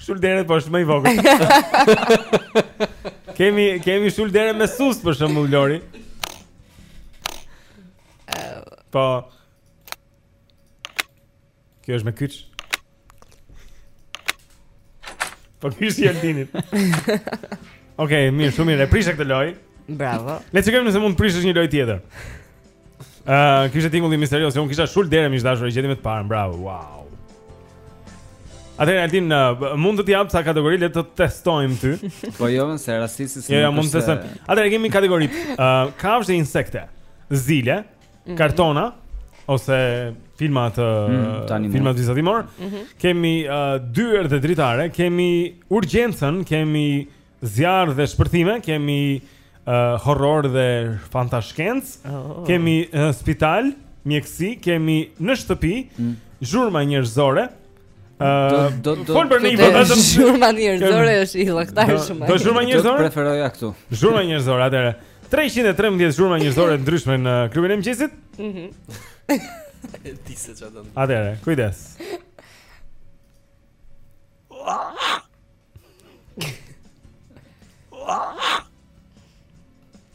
Shul dere, po është më i vogël. kemi kemi shul dere me sus për shembull Lori. Po. Kjo është me kyç. Po kyç i Altinit. Okej, okay, mirë, shumë mirë. E prishe këtë lojë. Bravo. Le të shikojmë nëse mund të prishësh një lojë tjetër. Ëh, uh, kishte tingullin misterios, unë kisha shul dere, më i dashur, e gjeti me të parën. Bravo. Wow. Atëherë Altin uh, mund të të jap ca kategori le të testojmë ty. Po jo, se rastisi si. Jo, jo mund të them. Atëherë kemi kategori ëh uh, kafshë dhe insekte. Zile, mm -hmm. kartona ose filma të mm, filma vizatimorë. Mm -hmm. Kemi uh, dyer dhe dritare, kemi urgjencën, kemi Zjarr dhe shpërthime, kemi uh, horror dhe fantashkencë, oh, oh, oh. kemi uh, spital, mjekësi, kemi në shtëpi, mm. zhurma njerëzore. Uh, do do do për një votë, se zhurma njerëzore është e lartë shumë. Do zhurma njerëzore? Do preferoja këto. Zhurma njerëzore atëherë. 313 zhurma njerëzore të ndryshme në klubin e mëngjesit. Mhm. Thjesht çfarë do? Atëherë, kujdes.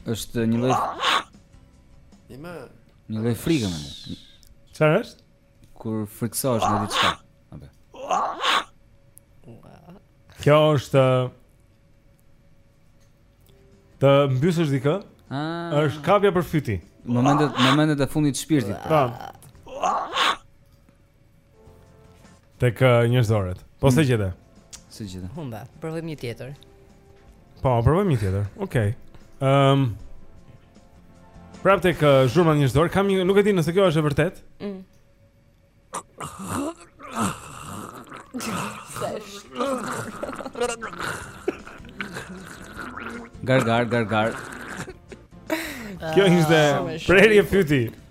Është një lloj Një më Një lloj frikë më. Çfarë është? Kur friksohesh me diçka. Atëherë. Kjo është të mbysësh dikë? Ah. Është kapja për fyti. Momentet momentet e fundit të shpirtit. Po. Tek uh, njerëzoret. Po s'e hmm. gjete? S'e gjete. Humba, provojmë një tjetër. Po, provojmë një tjetër. Okej. Okay. Ehm. Um, Prap tek uh, zhurma njerëzore, kam një, nuk e di nëse kjo është e vërtetë. Mm. Gargar, gargar. Kjo ishte ah, prerje fyti.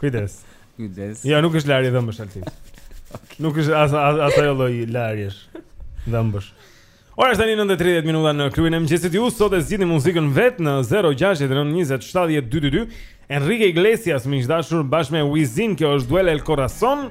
Kujdes. Kujdes. Jo, nuk është larje dhëmbësh Altin. okay. Nuk është as as as ajo lloj larjesh dhëmbësh. Ora është tani 9:30 minuta në klubin e mëngjesit. Ju sot e zgjidhni muzikën vetë në 0692070222. Enrique Iglesias miq të dashur bashkë me Wisin, kjo është Duele El Corazon.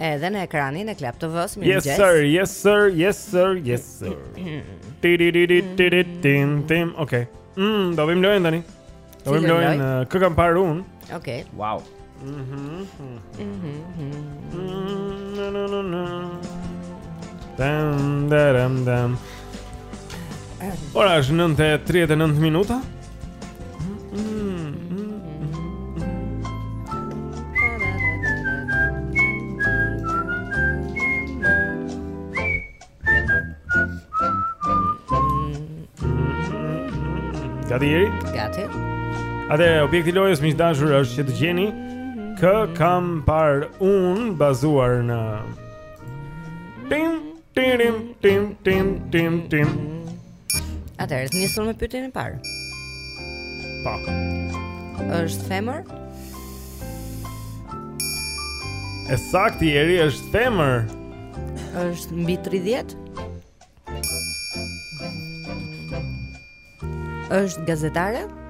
Edhe në ekranin e Club TV-së, mirëmëngjes. Yes sir, yes sir, yes sir, yes sir. Tim tim, okay. Mm, do bëjmë lojën tani. Do bëjmë lojën uh, kë kam parë unë. Okay. Wow. Mhm. Mhm. No no no no. Dam dam dam. Ora është 9:39 minuta. Gati Jeri? Gati. Atëherë, objekti i lojës miq të dashur është që të gjeni Kë kam parë unë bazuar në Tim, tim, tim, tim, tim, tim Atëherë, nisim me pyetjen e parë. Po. Është femër? E saktë Jeri është femër. Është mbi 30? Është gazetare?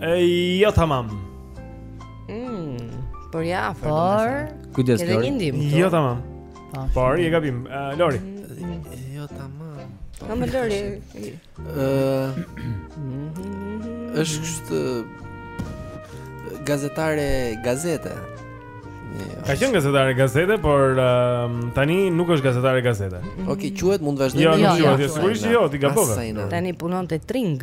E jo tamam. Mm, por ja, por. Por, kujdes Lori. Edhe një ndihmë. Jo tamam. Po. Por i gabim, uh, Lori. Mm, jo tamam. Kam më Lori. Ëh. Është kështu gazetare gazete. Ka qenë gazetare gazete, por um, tani nuk është gazetare gazete. Okej, okay, quhet mund të vazhdojmë. Jo, nuk quhet, sigurisht jo, ti gabove. Tani punon te Tring.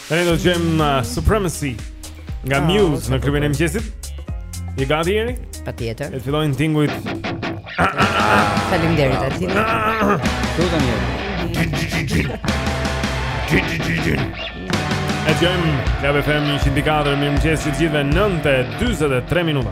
Tani do të dëgjojmë uh, Supremacy nga oh, Muse në klubin e mëngjesit. Je gati Jeri? Patjetër. E fillojnë tingujt. Faleminderit Altin. Ditën e mirë. E dëgjojmë, Club FM një sindikatë mirëmëngjesi të gjithëve 9:43 minuta.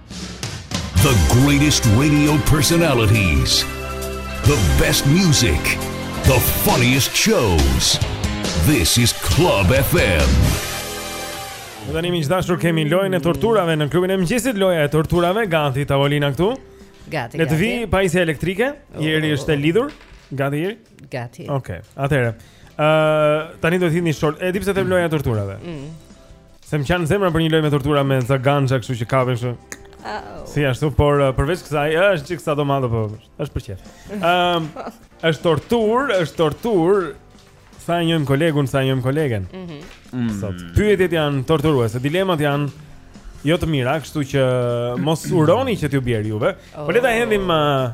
The greatest radio personalities. The best music. The funniest shows. This is Club FM. Dhe tani miq dashur kemi lojën e torturave në klubin e mëngjesit, loja e torturave gati tavolina këtu. Gati. Le të vijë pajisja elektrike, Jeri është e lidhur. Gati Jeri? Gati. Okej. Okay. Atëherë, ë uh, tani do të hidhni short. E di pse them loja torturave. Mm. Se ma ka ënda zemra për një lojë me tortura me zaganxha, kështu që kapin kështu. Oh. Si ashtu, por uh, përveç kësaj, është një çik sa domando po. Është për çfarë? Ëm, um, është tortur, është tortur. Sa e njohim kolegun, sa e njohim kolegen. Mhm. Mm mm. Sot pyetjet janë torturuese, dilemat janë jo të mira, kështu që mos uroni që t'ju bjerë juve. Oh. Po le ta hedhim uh,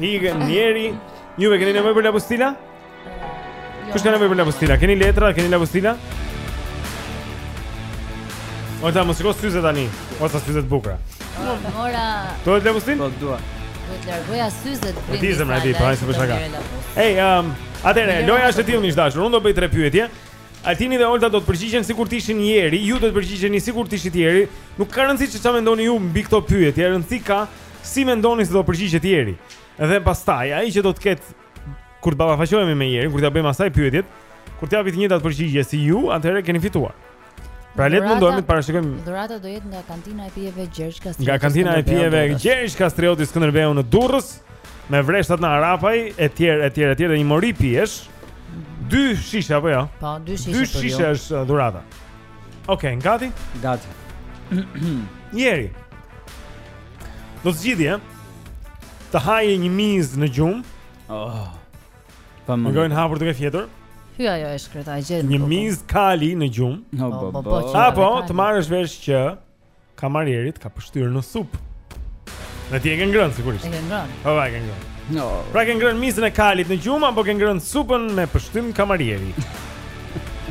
Hiqe Jerin, ju më keni nevojë për lapustila? Jo. Kush ka nevojë për lapustila? Keni letra, keni lapustila? Olta mos shiko syzet tani, ose syze të bukura. Po, mora. Do ti lapustil? Po dua. Do të largoja syze të prindit. Ti zemra di, po ai s'po shaka. Ej, um, atëre, loja është e tillë miq të dashur. Unë do bëj tre pyetje. Altini dhe Olta do të përgjigjen sikur të ishin Jeri, ju do të përgjigjeni sikur të ishit Jeri. Nuk ka rëndësi çfarë mendoni ju mbi këto pyetje, rëndësi ka Si mendoni se do përgjigjet Jeri? Dhe pastaj ai që do të ketë kur të ballafaqohemi me Jerin, kur t'ia bëjmë asaj pyetjet, kur t'i japi të njëjtat përgjigje si ju, atëherë keni fituar. Pra le të mundohemi të parashikojmë. Dhurata do jetë nga kantina e pijeve Gjergj Kastrioti. Nga kantina e pijeve Gjergj Kastrioti Skënderbeu në Durrës me vreshtat në Arapaj etj etj etj dhe një mori pijesh. Dy shishe apo jo? Po, dy shishe. Dy shishe është dhurata. Okej, okay, gati? Gati. Jeri. Do të zgjidhje të haje një mizë në gjumë. Oh. Po më. Me gojën hapur duke fjetur. Hy ajo e shkreta, e gjen. Një mizë kali në gjumë. No, oh, bo, bo, bo, Apo të marrësh vesh që Kamarieri të ka pështyrë në supë. Dhe ti e ke ngrënë sigurisht. E ke ngrënë. Po pra e ke ngrënë. No. Pra ke ngrënë mizën e kalit në gjumë apo ke ngrënë supën me pështymë kamarieri?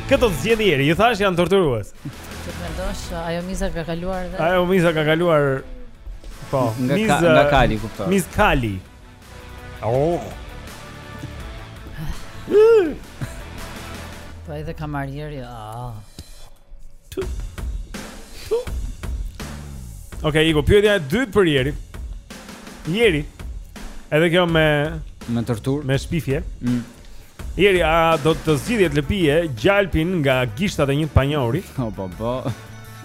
Kë do të zgjedhë Jeri, ju thashë janë torturuese. Të mendosh, ajo miza ka kaluar dhe Ajo miza ka kaluar po, nga miza, ka, nga kali kuptoj. Mizë kali. Oh. Po edhe kamarjeri. Ah. Okej, okay, Igo, pyetja e dytë për Jerin. Jeri. Edhe kjo me me torturë, me shpifje. Mm. Jeri, a do të zgjidhje të lëpije gjalpin nga gishtat e një të panjohuri? Po, po, po.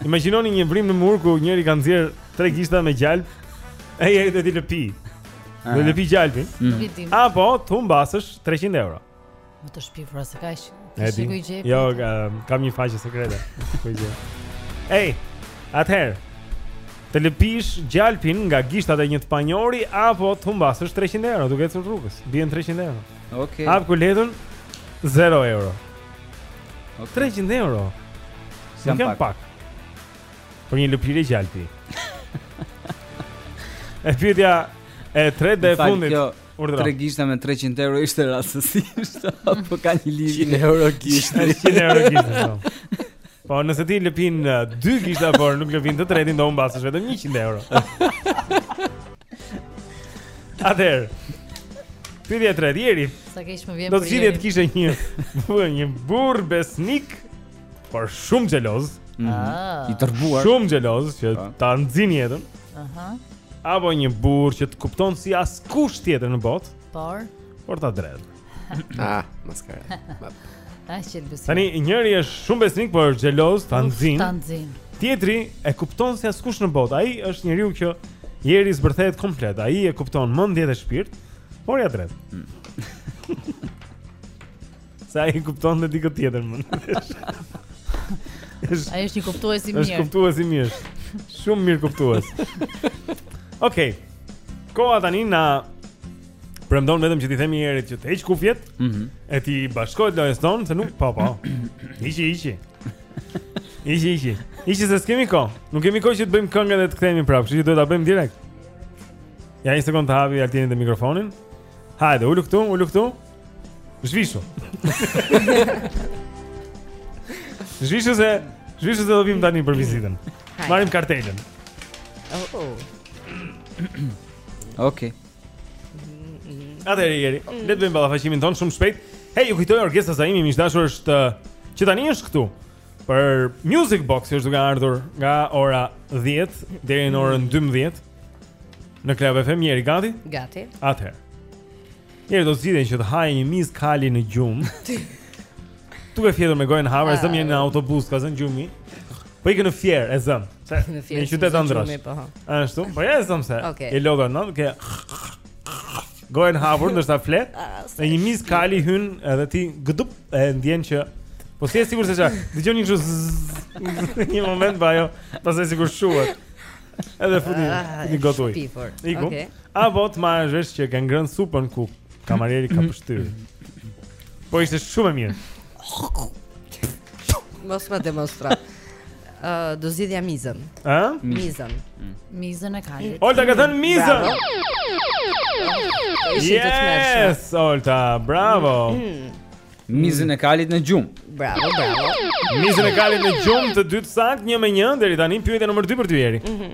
Imagjinoni një vrimë në mur ku njëri ka nxjerrë tre gishta me gjalp. E Jeri do t'i lëpijë. Në ah. lëpijë gjalpin mm. Apo të humbasësh 300 euro Më të shpifura s'ka, ishë E di Jo, um, kam një faqe sekrete Ej, atëherë Të lëpish gjalpin nga gishtat e një të panjohuri Apo të humbasësh 300 euro Duke ecur rrugës Bien 300 euro Ok Hap kuletën 0 euro okay. 300 euro Nuk jam pak, pak. Për një lëpirje gjalpi. e pyetja e tretë dhe e fundit. Kjo... Urdhëro. Tre gishta me 300 euro ishte rastësisht apo ka një lidhje? 100 euro gishti, 100 euro gishti. Po. Po nëse ti lëpin uh, dy gishta por nuk lëpin të tretin do humbasësh vetëm 100 euro. Atëherë. Pyetja e tretë, Jeri. Sa keq më vjen për. Do të zgjidhje të kishe një, një burrë besnik. por shumë xheloz. Mm -hmm. ah. I tërbuar. Shumë xheloz që ah. ta nxin jetën. Aha. Uh -huh. Apo një burrë që të kupton si askush tjetër në botë. Por. Por ta dredh. ah, maskara. Ah, çelbësi. Tani njëri është shumë besnik, por është xheloz, ta nxin. Ta nxin. Tjetri e kupton si askush në botë. Ai është njeriu që Jeri zbërthehet komplet. Ai e kupton mendje dhe shpirt, por ia dredh. Mm. Se ai kupton dhe dikë tjetër më Ai është një kuptues i mirë është kuptues i mirë Shumë mirë kuptues Okej Koha tani na premton vetëm që t'i themi Jerit që të heqë kufjet mm -hmm. E t'i bashkohet lojës tonë Se nuk pa pa Ishi ishi Ishi ishi Ishi se s'kemi kohë Nuk kemi kohë që të bëjmë këngë dhe të kthehemi prapë Kështu që duhet ta bëjmë direkt Ja një sekondë të hapë Altini dhe mikrofonin Hajde, ulu këtu, ulu këtu Zhvishu Zhvishu se Zhvishu se do vijmë tani për vizitën Marrim kartelën oh, oh. Ok Atëherë Jeri, mm. le të bëjmë ballafaqimin tonë shumë shpejt. Hey, ju kujtoj orkestra Zaimi, miq të dashur është që tani është këtu. për Music Box që është duke ardhur nga ora 10 deri në orën 12 mm. në Club FM Jeri gati? Gati. Atëherë. Jeri do të zgjidhje që të haje një miz kali në gjum. Ti ke fjetur me gojën hapur, zëm je në autobus, të ka zënë gjumi. Po ikën në Fier, e zëm. Në Fier. Në qytet Androsh. Po, Ashtu, po ja, e zëm se. E lodhur, ke. Gojen hapur, ndërsa fle, Ah, sa në një miz kali hyn edhe ti gëdup e ndjen që po s'je e sigurt se çfarë. Dëgjon një kështu zzz, në një moment pa ajo, pastaj sikur shuhet. Edhe fut ti Ah, një gotë ujë. shpifur. Iku. Okej. Apo të marrësh vesh që ke ngrënë supën ku kamarieri ka pështyrë. Po ishte shumë e mirë. Mos më demonstra. Ë do zgjidhja mizën. Ë? Mizën. Mm. Mizën e kalit. Olta ka thënë mizën. Yes, Olta, bravo. Mm. Mizën e kalit në gjum. Bravo, bravo. Mizën e kalit në gjum të dy të sakt, 1 me 1 deri tani pyetja nr. 2 për ty Jeri. Mhm.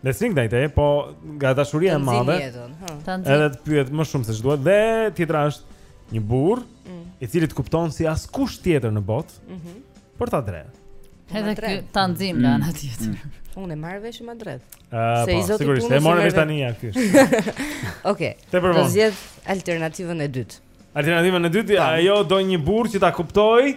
Në sync ndaj teje, po nga dashuria e madhe. Edhe të pyet më shumë se ç'duhet dhe tjetra është një burr mm. i cili të kupton si askush tjetër në botë. Mm -hmm. Por ta dredh. Edhe ky ta nxin nga mm. ana tjetër. Mm. Unë marr vesh më drejt. Ah, se po, i zoti punon. Sigurisht, e marr vesh tani ja ky. Okej. Do zgjedh alternativën e dytë. Alternativën e dytë, po. ajo do një burr që ta kuptojë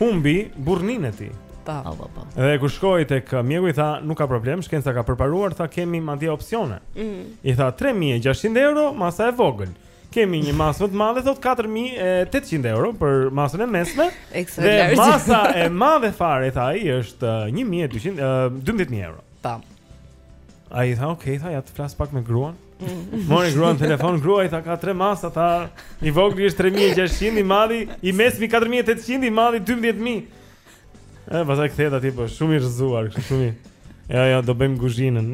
humbi burrninë e tij. Po. Po, po, po. Dhe kur shkoi tek uh, mjeku i tha, nuk ka problem, shkenca ka përparuar, tha kemi madje opsione. Mm. I tha 3600 euro masa e vogël. Kemi një masë më të madhe, thot 4800 euro për masën e mesme. Ekstra Dhe large. masa e madhe fare tha ai është uh, 1200 uh, 12000 euro. Po. Ai tha, "Ok, tha ja të flas pak me gruan." Mori gruan në telefon, grua i tha ka tre masa, tha i vogli është 3600, i madhi i mesmi 4800, i madhi 12000. E pastaj kthehet aty po shumë i rrëzuar, kështu shumë. Ja, ja, do bëjmë guzhinën.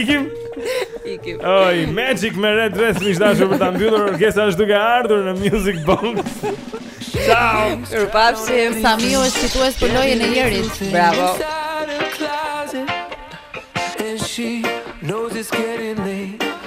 Ikim. Ikim. Oj, Magic me Red Dress miq të dashur për ta mbyllur Orkesa është duke ardhur në Music Box. Ciao. Mirupafshim Samiu është fitues për lojën e Jerit. Bravo. She knows it's getting late